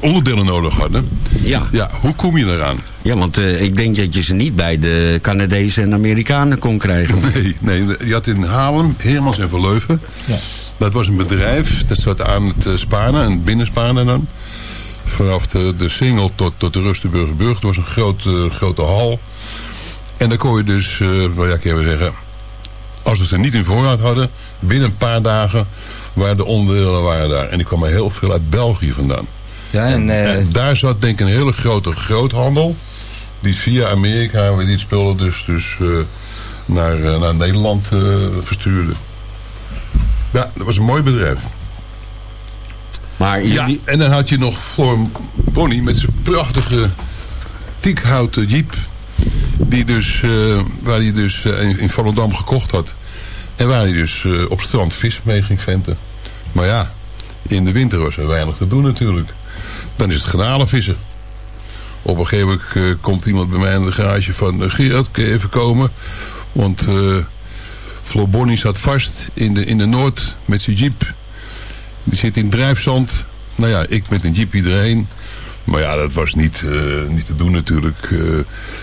onderdelen nodig hadden. Ja. Ja, hoe kom je eraan? Ja, want eh, ik denk dat je ze niet bij de Canadezen en Amerikanen kon krijgen. Nee, nee, je had in Haarlem, Heermans en Verleuven. Ja. Dat was een bedrijf, dat zat aan het eh, Spanen, en binnenspanen dan. Vanaf de, de Singel tot, tot de Rustenburgerburg. Het was een grote, grote hal. En dan kon je dus, eh nou ja, ik even zeggen... Als we ze niet in voorraad hadden, binnen een paar dagen waren de onderdelen waren daar. En die kwamen heel veel uit België vandaan. Ja, en, eh, En daar zat denk ik een hele grote groothandel. Die via Amerika, waar die spullen dus, dus eh, naar, eh, naar Nederland verstuurde. Ja, dat was een mooi bedrijf. Maar Ja, en dan had je nog Floor Bonnie met zijn prachtige tiekhouten jeep. Die dus, eh, waar hij dus eh, in, in Volendam gekocht had. En waar hij dus eh, op strand vis mee ging venten. Maar ja, in de winter was er weinig te doen natuurlijk. Dan is het garnalenvissen. Op een gegeven moment komt iemand bij mij in de garage van... Gerard, kun je even komen? Want eh Flo Bonnie zat vast in de, in de Noord met zijn jeep. Die zit in drijfzand. Nou ja, ik met een jeep erheen. Maar ja, dat was niet, eh, niet te doen natuurlijk. Eh,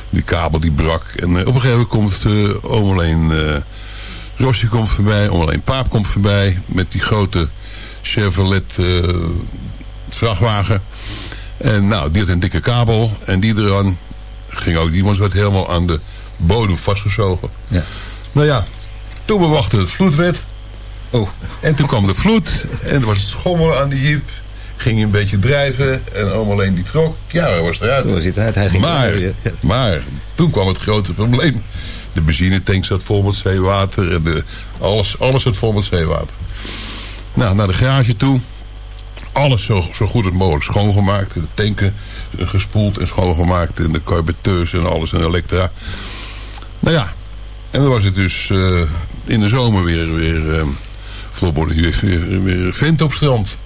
die kabel die brak. En eh, op een gegeven moment komt oom alleen... eh Rossi komt voorbij, oom alleen Paap komt voorbij... met die grote Chevrolet vrachtwagen. En nou, die had een dikke kabel. En die eraan ging ook... Die was wat helemaal aan de bodem vastgezogen. Ja. Nou ja, toen we wachten het vloedwet. Oh. En toen kwam de vloed. En er was het schommelen aan de jeep. Ging een beetje drijven. En oom alleen die trok. Ja, hij was eruit. Toen was hij eruit, hij ging maar, eruit, maar toen kwam het grote probleem. De benzinetank zat vol met zeewater. En de, alles, alles zat vol met zeewater. Nou, naar de garage toe. Alles zo, zo goed als mogelijk schoongemaakt. De tanken gespoeld en schoongemaakt. En de carbeteurs en alles en elektra. Nou ja, en dan was het dus eh, in de zomer weer, weer weer, weer, weer vent op strand.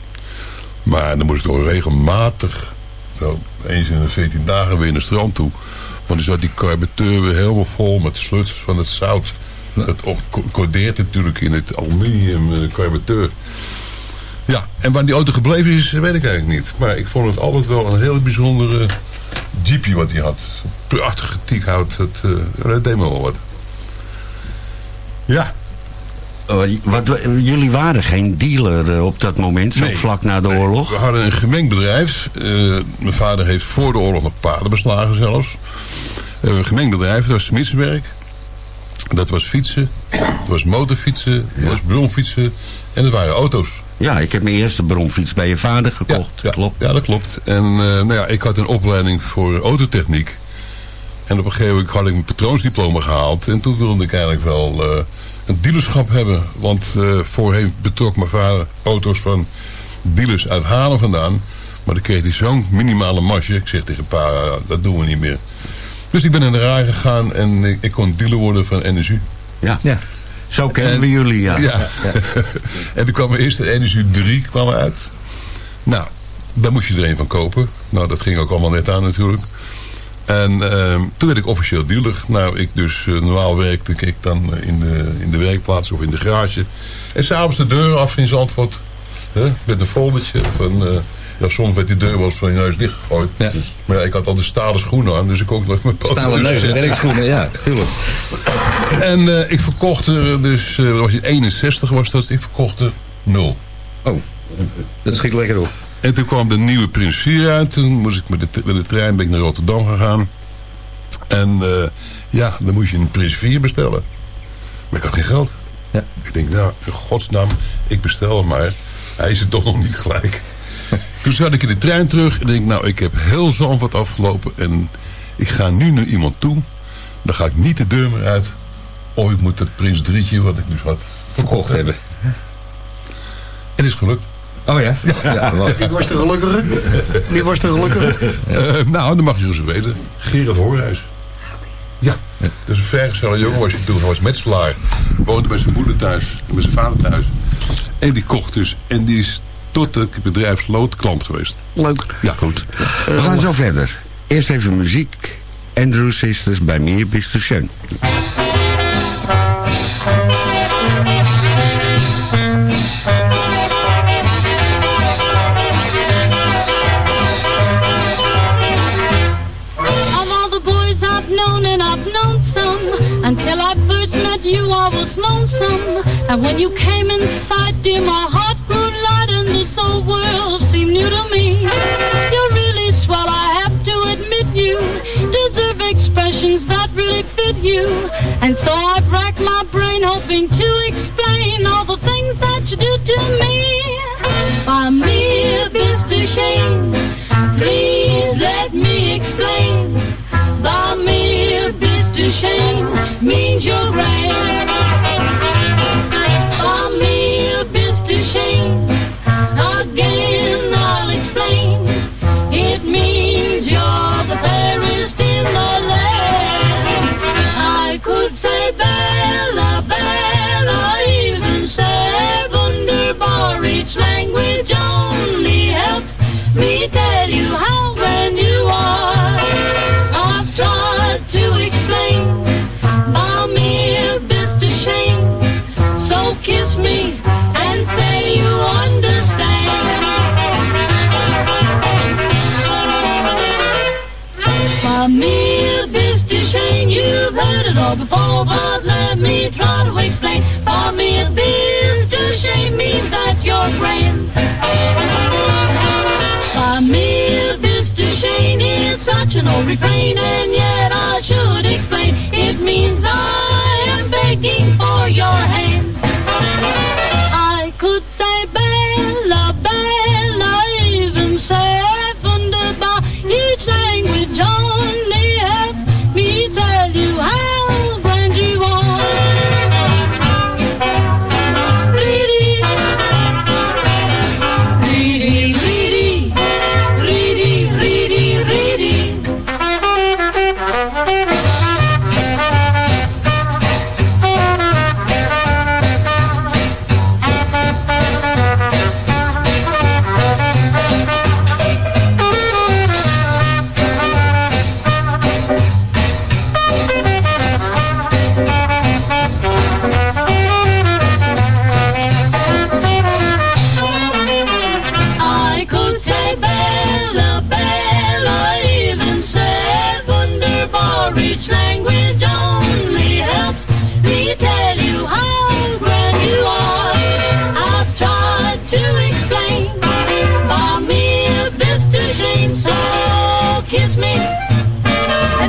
Maar dan moest ik toch regelmatig, zo eens in de 14 dagen weer naar het strand toe. Want dan zat die carbureteur weer helemaal vol met sluts van het zout. Co- codeert natuurlijk in het aluminium eh, carbureteur. Ja, en waar die auto gebleven is, weet ik eigenlijk niet. Maar ik vond het altijd wel een heel bijzondere jeepje wat hij had. Prachtige teakhout, dat, eh, dat deed me wel wat. Ja, Oh, wat, jullie waren geen dealer eh, op dat moment, zo Nee. vlak na de Nee, oorlog? We hadden een gemengd bedrijf. Eh, mijn vader heeft voor de oorlog nog paarden beslagen zelfs. We een gemengd bedrijf, dat was smidswerk. Dat was fietsen, dat was motorfietsen, dat was bromfietsen en dat waren auto's. Ja, ik heb mijn eerste bromfiets bij je vader gekocht. Ja, Klopt. Ja, dat klopt. En eh, nou ja, ik had een opleiding voor autotechniek. En op een gegeven moment had ik mijn patroonsdiploma gehaald. En toen wilde ik eigenlijk wel eh, een dealerschap hebben. Want eh, voorheen betrok mijn vader auto's van dealers uit Halen vandaan. Maar dan kreeg hij zo'n minimale marge. Ik zeg tegen pa, dat doen we niet meer. Dus ik ben in de rij gegaan en ik, ik kon dealer worden van NSU. Ja. Ja. Zo kennen En- we jullie, ja. Ja. en toen kwam eerst de NSU 3 kwam uit. Nou, daar moest je er een van kopen. Nou, dat ging ook allemaal net aan natuurlijk. En ehm, toen werd ik officieel dealer. Nou, ik dus eh, normaal werkte ik dan eh, in de, in de werkplaats of in de garage. En s'avonds de deur af in Zandvoort. Hè, met een foldertje van... eh, ja, soms werd die deur wel eens van je neus dichtgegooid. Ja. Maar ja, ik had al de stalen schoenen aan, dus ik kon nog even mijn poten Stalen neus, werkschoenen, ja, tuurlijk. En ik verkocht er dus, eh, was het 61 was dat, ik verkocht er nul. Oh, dat schiet lekker op. En toen kwam de nieuwe Prins 4 uit. Toen moest ik met de, met de trein ben ik naar Rotterdam gegaan. En eh, ja, dan moest je een Prins 4 bestellen. Maar ik had geen geld. Ja. Ik denk, nou, in godsnaam, ik bestel hem maar. Hij is er toch nog niet gelijk. toen zat ik in de trein terug en denk, nou, ik heb heel Zandvoort afgelopen. En ik ga nu naar iemand toe. Dan ga ik niet de deur meer uit. Of ik moet dat Prins 3'tje, wat ik dus had, Verkocht hebben. En het is gelukt. Oh ja? Ja, wel. Wie was de gelukkige? Wie was de gelukkige? Eh, nou, dan mag je dus weten. Gerard Hoorhuis. Ja, dat is een vergezelle jongen was je toen. Hij was metselaar. Woonde bij zijn moeder thuis. en Bij zijn vader thuis. En die kocht dus. En die is tot het bedrijf sloot klant geweest. Leuk. Ja, goed. We gaan zo verder. Eerst even muziek. Andrew Sisters bij Meer Bist du Until I first met you I was lonesome And when you came inside dear my heart grew light And this whole world seemed new to me You're really swell I have to admit you Deserve expressions that really fit you And so I've racked my brain hoping to explain All the things that you do to me By me, Mr. Shane Please let me explain. The mere Mr. Shane means you're great. The mere Mr. Shane, again I'll explain. It means you're the fairest in the land. I could say Bella, Bella, even say Wunderbar. Each language before, but let me try to explain. For me Famille, to shame means that you're grand. Famille, to shame, it's such an old refrain, and yet I should explain. It means I am begging for your hand.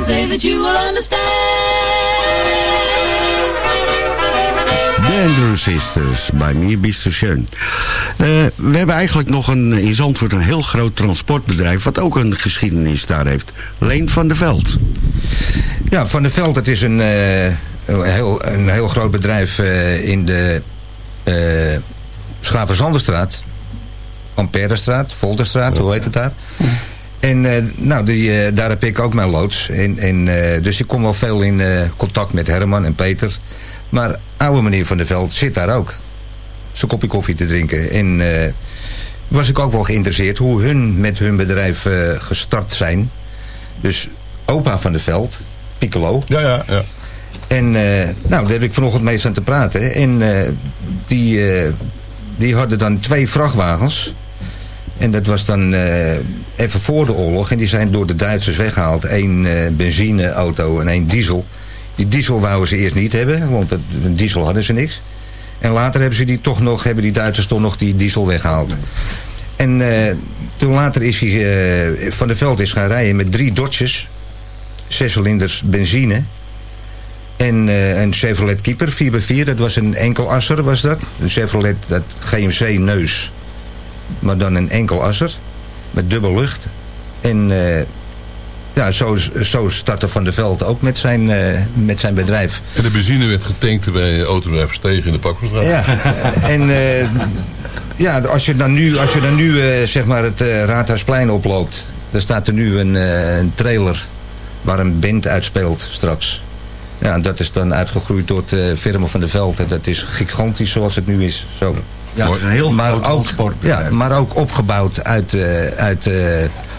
Say that you will understand. De Andrew Sisters, bij mir bist du schön. Eh, we hebben eigenlijk nog een, in Zandvoort een heel groot transportbedrijf... wat ook een geschiedenis daar heeft. Leen van der Veld. Ja, Van der Veld, het is een, eh, een, heel, een heel groot bedrijf eh, in de uh, Schavenzanderstraat. Amperestraat, Volterstraat, hoe heet het daar? En eh, nou, die, eh, daar heb ik ook mijn loods. En, en, eh, dus ik kom wel veel in contact met Herman en Peter. Maar oude meneer Van der Veld zit daar ook. Zijn kopje koffie te drinken. En was ik ook wel geïnteresseerd hoe hun met hun bedrijf gestart zijn. Dus opa Van der Veld, Piccolo. Ja, ja, ja. En nou, daar heb ik vanochtend mee aan te praten. En die, die hadden dan twee vrachtwagens. En dat was dan eh, even voor de oorlog. En die zijn door de Duitsers weggehaald. Eén eh, benzineauto en één diesel. Die diesel wouden ze eerst niet hebben. Want dat, diesel hadden ze niks. En later hebben, ze die toch nog, hebben die Duitsers toch nog die diesel weggehaald. En eh, toen later is hij van de veld is gaan rijden met drie Dodges. Zes cilinders benzine. En een Chevrolet Keeper 4x4, dat was een enkelasser was dat. Een Chevrolet, dat GMC neus. Maar dan een enkelasser. Met dubbel lucht. En eh, ja, zo, zo startte Van der Veld ook met zijn, eh, met zijn bedrijf. En de benzine werd getankt bij autobedrijf Verstegen in de Pakkelstraat. Ja, en eh, ja, als je dan nu, als je dan nu zeg maar het Raadhuisplein oploopt... dan staat er nu een, een trailer waar een band uitspeelt straks. Ja, dat is dan uitgegroeid door het eh, firma van de Veld. En dat is gigantisch zoals het nu is. Zo. Ja, het is een heel maar groot ook, ja, maar ook opgebouwd uit, eh, uit eh,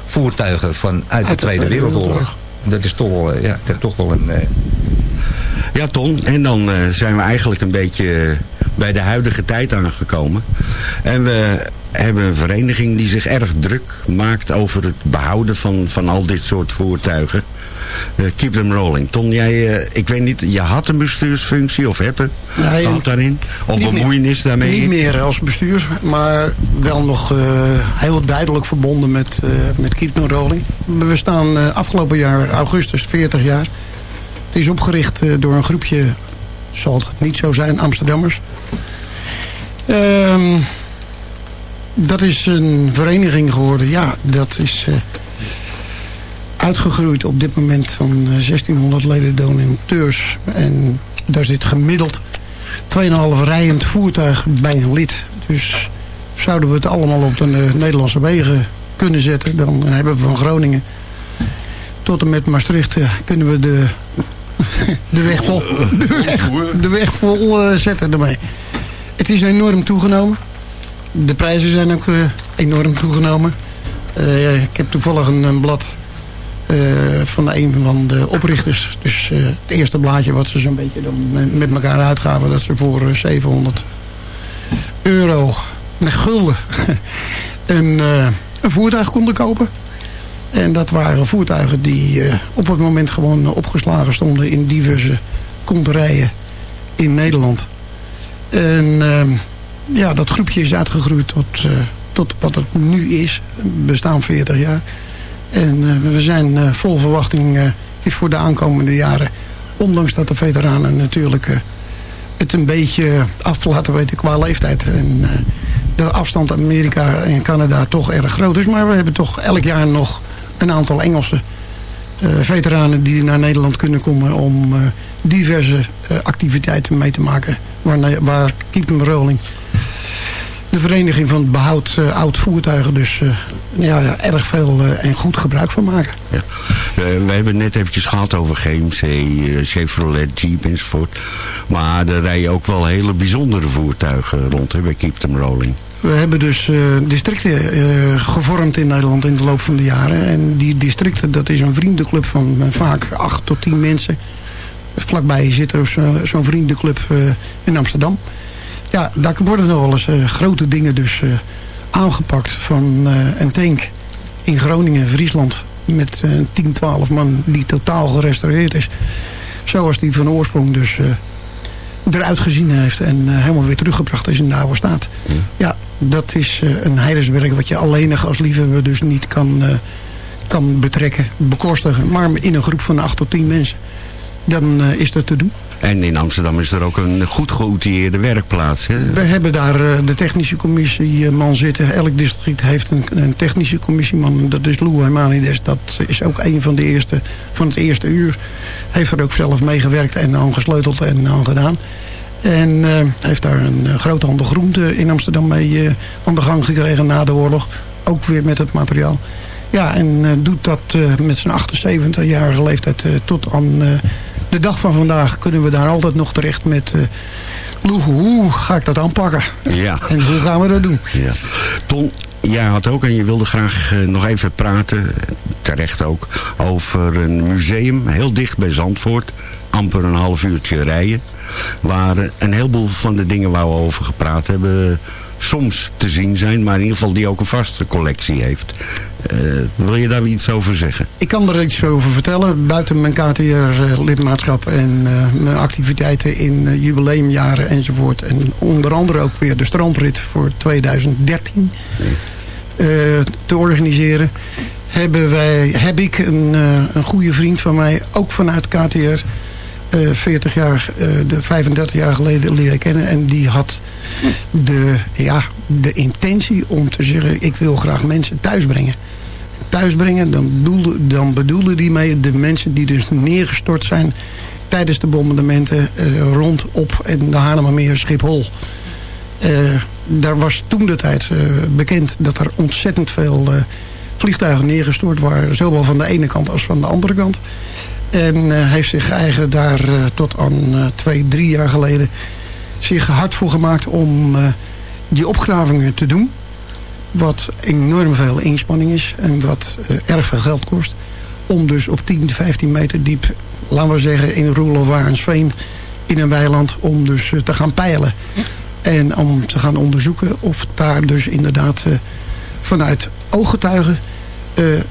voertuigen van, uit, de de Tweede Tweede Wereldoorlog. Wereldoorlog. Dat is toch wel, eh, ja, dat is toch wel een... eh, Ja, Ton. En dan zijn we eigenlijk een beetje bij de huidige tijd aangekomen. En we hebben een vereniging die zich erg druk maakt over het behouden van, van al dit soort voertuigen. Eh, keep them rolling. Ton, jij, eh, ik weet niet, je had een bestuursfunctie of hebt het Nee, daarin? Of bemoeienis daarmee? Niet meer als bestuur, maar wel nog eh, heel duidelijk verbonden met, met Keep No Rolling. We staan afgelopen jaar, augustus, 40 jaar. Het is opgericht door een groepje, zal het niet zo zijn, Amsterdammers. Ehm, dat is een vereniging geworden, ja, dat is eh, uitgegroeid op dit moment van eh, 1600 leden donateurs. En daar zit gemiddeld 2,5 rijend voertuig bij een lid. Dus zouden we het allemaal op de eh, Nederlandse wegen kunnen zetten... dan hebben we van Groningen tot en met Maastricht... eh, kunnen we de, de weg vol, de weg, de weg vol eh, zetten ermee. Het is enorm toegenomen. De prijzen zijn ook eh, enorm toegenomen. Eh, ik heb toevallig een, blad eh, van een van de oprichters. Dus het eerste blaadje wat ze zo'n beetje dan met- elkaar uitgaven... dat ze voor eh, 700 euro, met gulden, een, een voertuig konden kopen. En dat waren voertuigen die op het moment gewoon opgeslagen stonden in diverse konterijen in Nederland. En eh, ja, dat groepje is uitgegroeid tot, eh, tot wat het nu is. Bestaan 40 jaar. En eh, we zijn eh, vol verwachting voor de aankomende jaren. Ondanks dat de veteranen natuurlijk het een beetje af te laten weten qua leeftijd. En de afstand Amerika en Canada toch erg groot is. Maar we hebben toch elk jaar nog een aantal Engelse eh, veteranen die naar Nederland kunnen komen om eh, diverse eh, activiteiten mee te maken. Waar, waar Keep Rolling, de vereniging van behoud eh, oud voertuigen, dus eh, ja, ja, erg veel eh, en goed gebruik van maken. Ja. Eh, we hebben net eventjes gehad over GMC, eh, Chevrolet, Jeep enzovoort. Maar er rijden ook wel hele bijzondere voertuigen rond hè, bij Keep Them Rolling. We hebben dus eh, districten eh, gevormd in Nederland in de loop van de jaren. En die districten, dat is een vriendenclub van eh, vaak acht tot tien mensen. Vlakbij zit er zo- zo'n vriendenclub in Amsterdam. Ja, daar worden nog wel eens grote dingen dus aangepakt. Van een tank in Groningen, Friesland. Met eh 10, 12 man die totaal gerestaureerd is. Zoals die van oorsprong dus eruit gezien heeft. En eh, helemaal weer teruggebracht is in de oude staat. Ja, dat is eh, een heiderswerk wat je alleenig als liefhebber dus niet kan, eh, kan betrekken, bekostigen. Maar in een groep van 8 tot 10 mensen, dan eh, is dat te doen. En in Amsterdam is er ook een goed geoutilleerde werkplaats. Hè? We hebben daar eh, de technische commissieman zitten. Elk district heeft een, een technische commissieman. Dat is Lou Heimanides. Dat is ook een van de eerste van het eerste uur. Heeft er ook zelf meegewerkt en aan gesleuteld en aan gedaan. En eh, heeft daar een grote handel groente in Amsterdam mee eh, aan de gang gekregen na de oorlog. Ook weer met het materiaal. Ja, en eh, doet dat eh, met zijn 78-jarige leeftijd eh, tot aan eh, de dag van vandaag kunnen we daar altijd nog terecht met... eh hoe ga ik dat aanpakken? Ja. En hoe gaan we dat doen? Ja. Ton, jij had ook en je wilde graag eh, nog even praten, terecht ook, over een museum heel dicht bij Zandvoort. Amper een half uurtje rijden. Waar een heleboel van de dingen waar we over gepraat hebben soms te zien zijn, maar in ieder geval die ook een vaste collectie heeft. Eh, wil je daar iets over zeggen? Ik kan er iets over vertellen. Buiten mijn KTR-lidmaatschap en eh, mijn activiteiten in eh, jubileumjaren enzovoort. En onder andere ook weer de strandrit voor 2013 eh, te organiseren. Hebben wij, heb ik een, een goede vriend van mij, ook vanuit KTR... eh, 40 jaar, eh, de 35 jaar geleden leren kennen. En die had de, ja, de intentie om te zeggen... ik wil graag mensen thuis brengen thuisbrengen, dan bedoelde, dan bedoelde die mee de mensen die dus neergestort zijn tijdens de bombardementen eh, rond op en de Haarlemmermeer Schiphol. Eh, daar was toen de tijd eh, bekend dat er ontzettend veel eh, vliegtuigen neergestort waren, zowel van de ene kant als van de andere kant. En eh, heeft zich eigen daar eh, tot aan eh, twee, drie jaar geleden zich hard voor gemaakt om die opgravingen te doen. Wat enorm veel inspanning is en wat erg veel geld kost. Om dus op 10, 15 meter diep, laten we zeggen in Roel of Warensveen, in een weiland, om dus te gaan peilen. En om te gaan onderzoeken of daar dus inderdaad vanuit ooggetuigen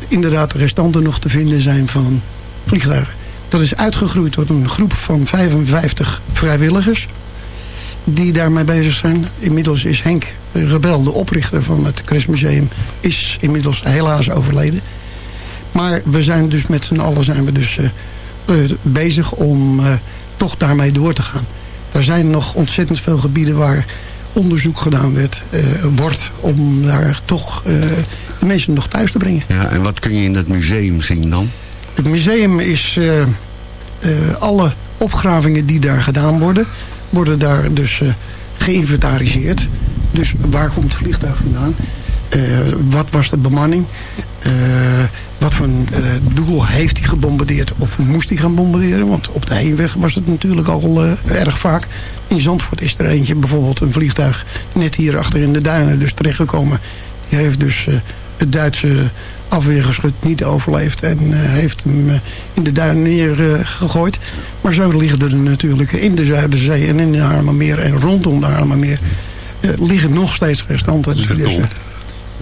inderdaad restanten nog te vinden zijn van Dat is uitgegroeid tot een groep van 55 vrijwilligers die daarmee bezig zijn. Inmiddels is Henk Rebel, de oprichter van het Christmuseum, is inmiddels helaas overleden. Maar we zijn dus met z'n allen zijn we dus, eh, eh, bezig om eh, toch daarmee door te gaan. Er zijn nog ontzettend veel gebieden waar onderzoek gedaan werd, wordt om daar toch de mensen nog thuis te brengen. Ja, en wat kun je in het museum zien dan? Het museum is eh, eh, alle opgravingen die daar gedaan worden, worden daar dus eh, geïnventariseerd. Dus waar komt het vliegtuig vandaan? Wat was de bemanning? Wat voor een doel heeft hij gebombardeerd of moest hij gaan bombarderen? Want op de heenweg was het natuurlijk al erg vaak. In Zandvoort is er eentje, bijvoorbeeld een vliegtuig net hier achter in de duinen dus terechtgekomen. Die heeft dus het Duitse afweergeschut niet overleefd en eh, heeft hem eh, in de duinen neergegooid. maar zo liggen er natuurlijk in de Zuiderzee en in de Haarlemmermeer en rondom de Haarlemmermeer eh, liggen nog steeds restanten. Dus,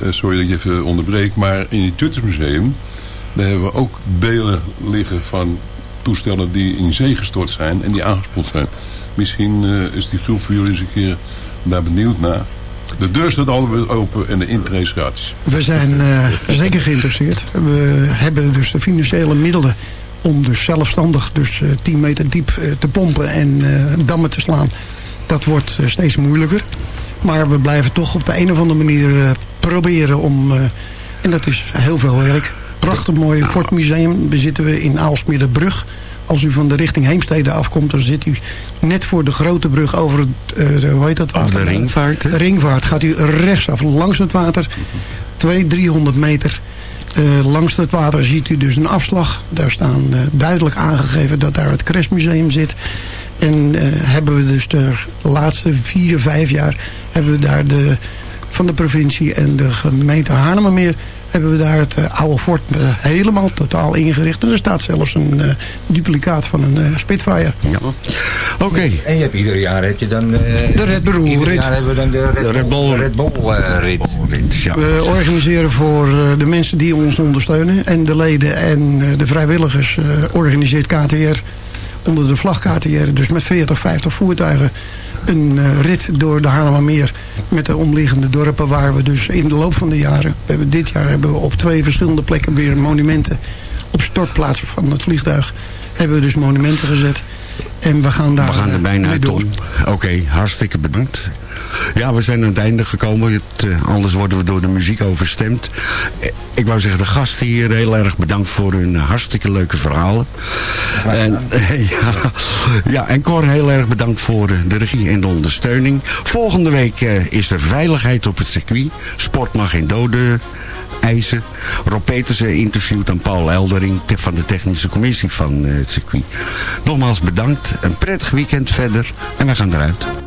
sorry dat je even onderbreek, maar in het Tuttersmuseum... daar hebben we ook delen liggen van toestellen die in zee gestort zijn en die aangespoeld zijn. Misschien is die groep voor jullie eens een keer daar benieuwd naar. De deur staat altijd open en de intree is gratis. We zijn eh, zeker geïnteresseerd. We hebben dus de financiële middelen om dus zelfstandig dus eh, 10 meter diep eh, te pompen en eh, dammen te slaan. Dat wordt eh, steeds moeilijker. Maar we blijven toch op de een of andere manier eh, proberen om... eh, en dat is heel veel werk. Prachtig mooi Fortmuseum bezitten we in Aalsmeerderbrug. Als u van de richting Heemstede afkomt, dan zit u net voor de grote brug over het, eh, de, hoe heet dat? De ringvaart, hè? De ringvaart. Gaat u rechtsaf langs het water. 200, 300 meter. Eh, langs het water ziet u dus een afslag. Daar staan eh, duidelijk aangegeven dat daar het Crestmuseum zit. En hebben we dus de laatste vier, vijf jaar... hebben we daar de, van de provincie en de gemeente Haarlemmermeer... hebben we daar het eh, oude fort eh, helemaal totaal ingericht. En er staat zelfs een eh, duplicaat van een eh, Spitfire. Ja. Oké. En je hebt ieder jaar heb je dan... eh, De Red Bull Ieder rit. jaar hebben we dan de Red, De Red Bull- Red Bull eh, rit. Ja. We organiseren voor eh, de mensen die ons ondersteunen. En de leden en eh, de vrijwilligers eh, organiseert KTR onder de vlag KTR. Dus met 40, 50 voertuigen een eh, rit door de Haarlemmermeer. Met de omliggende dorpen waar we dus in de loop van de jaren... We hebben, dit jaar hebben we op twee verschillende plekken weer monumenten. Op stortplaatsen van het vliegtuig hebben we dus monumenten gezet. En we gaan daar We gaan er eh, bijna uit. Oké, hartstikke bedankt. Ja, we zijn aan het einde gekomen. Het, eh, anders worden we door de muziek overstemd. Eh, Ik wou zeggen, de gasten hier heel erg bedankt voor hun hartstikke leuke verhalen. En, ja, ja, en Cor heel erg bedankt voor eh, de regie en de ondersteuning. Volgende week is er veiligheid op het circuit. Sport mag geen doden eisen. Rob Petersen interviewt aan Paul Eldering van de technische commissie van het circuit. Nogmaals bedankt. Een prettig weekend verder. En wij gaan eruit.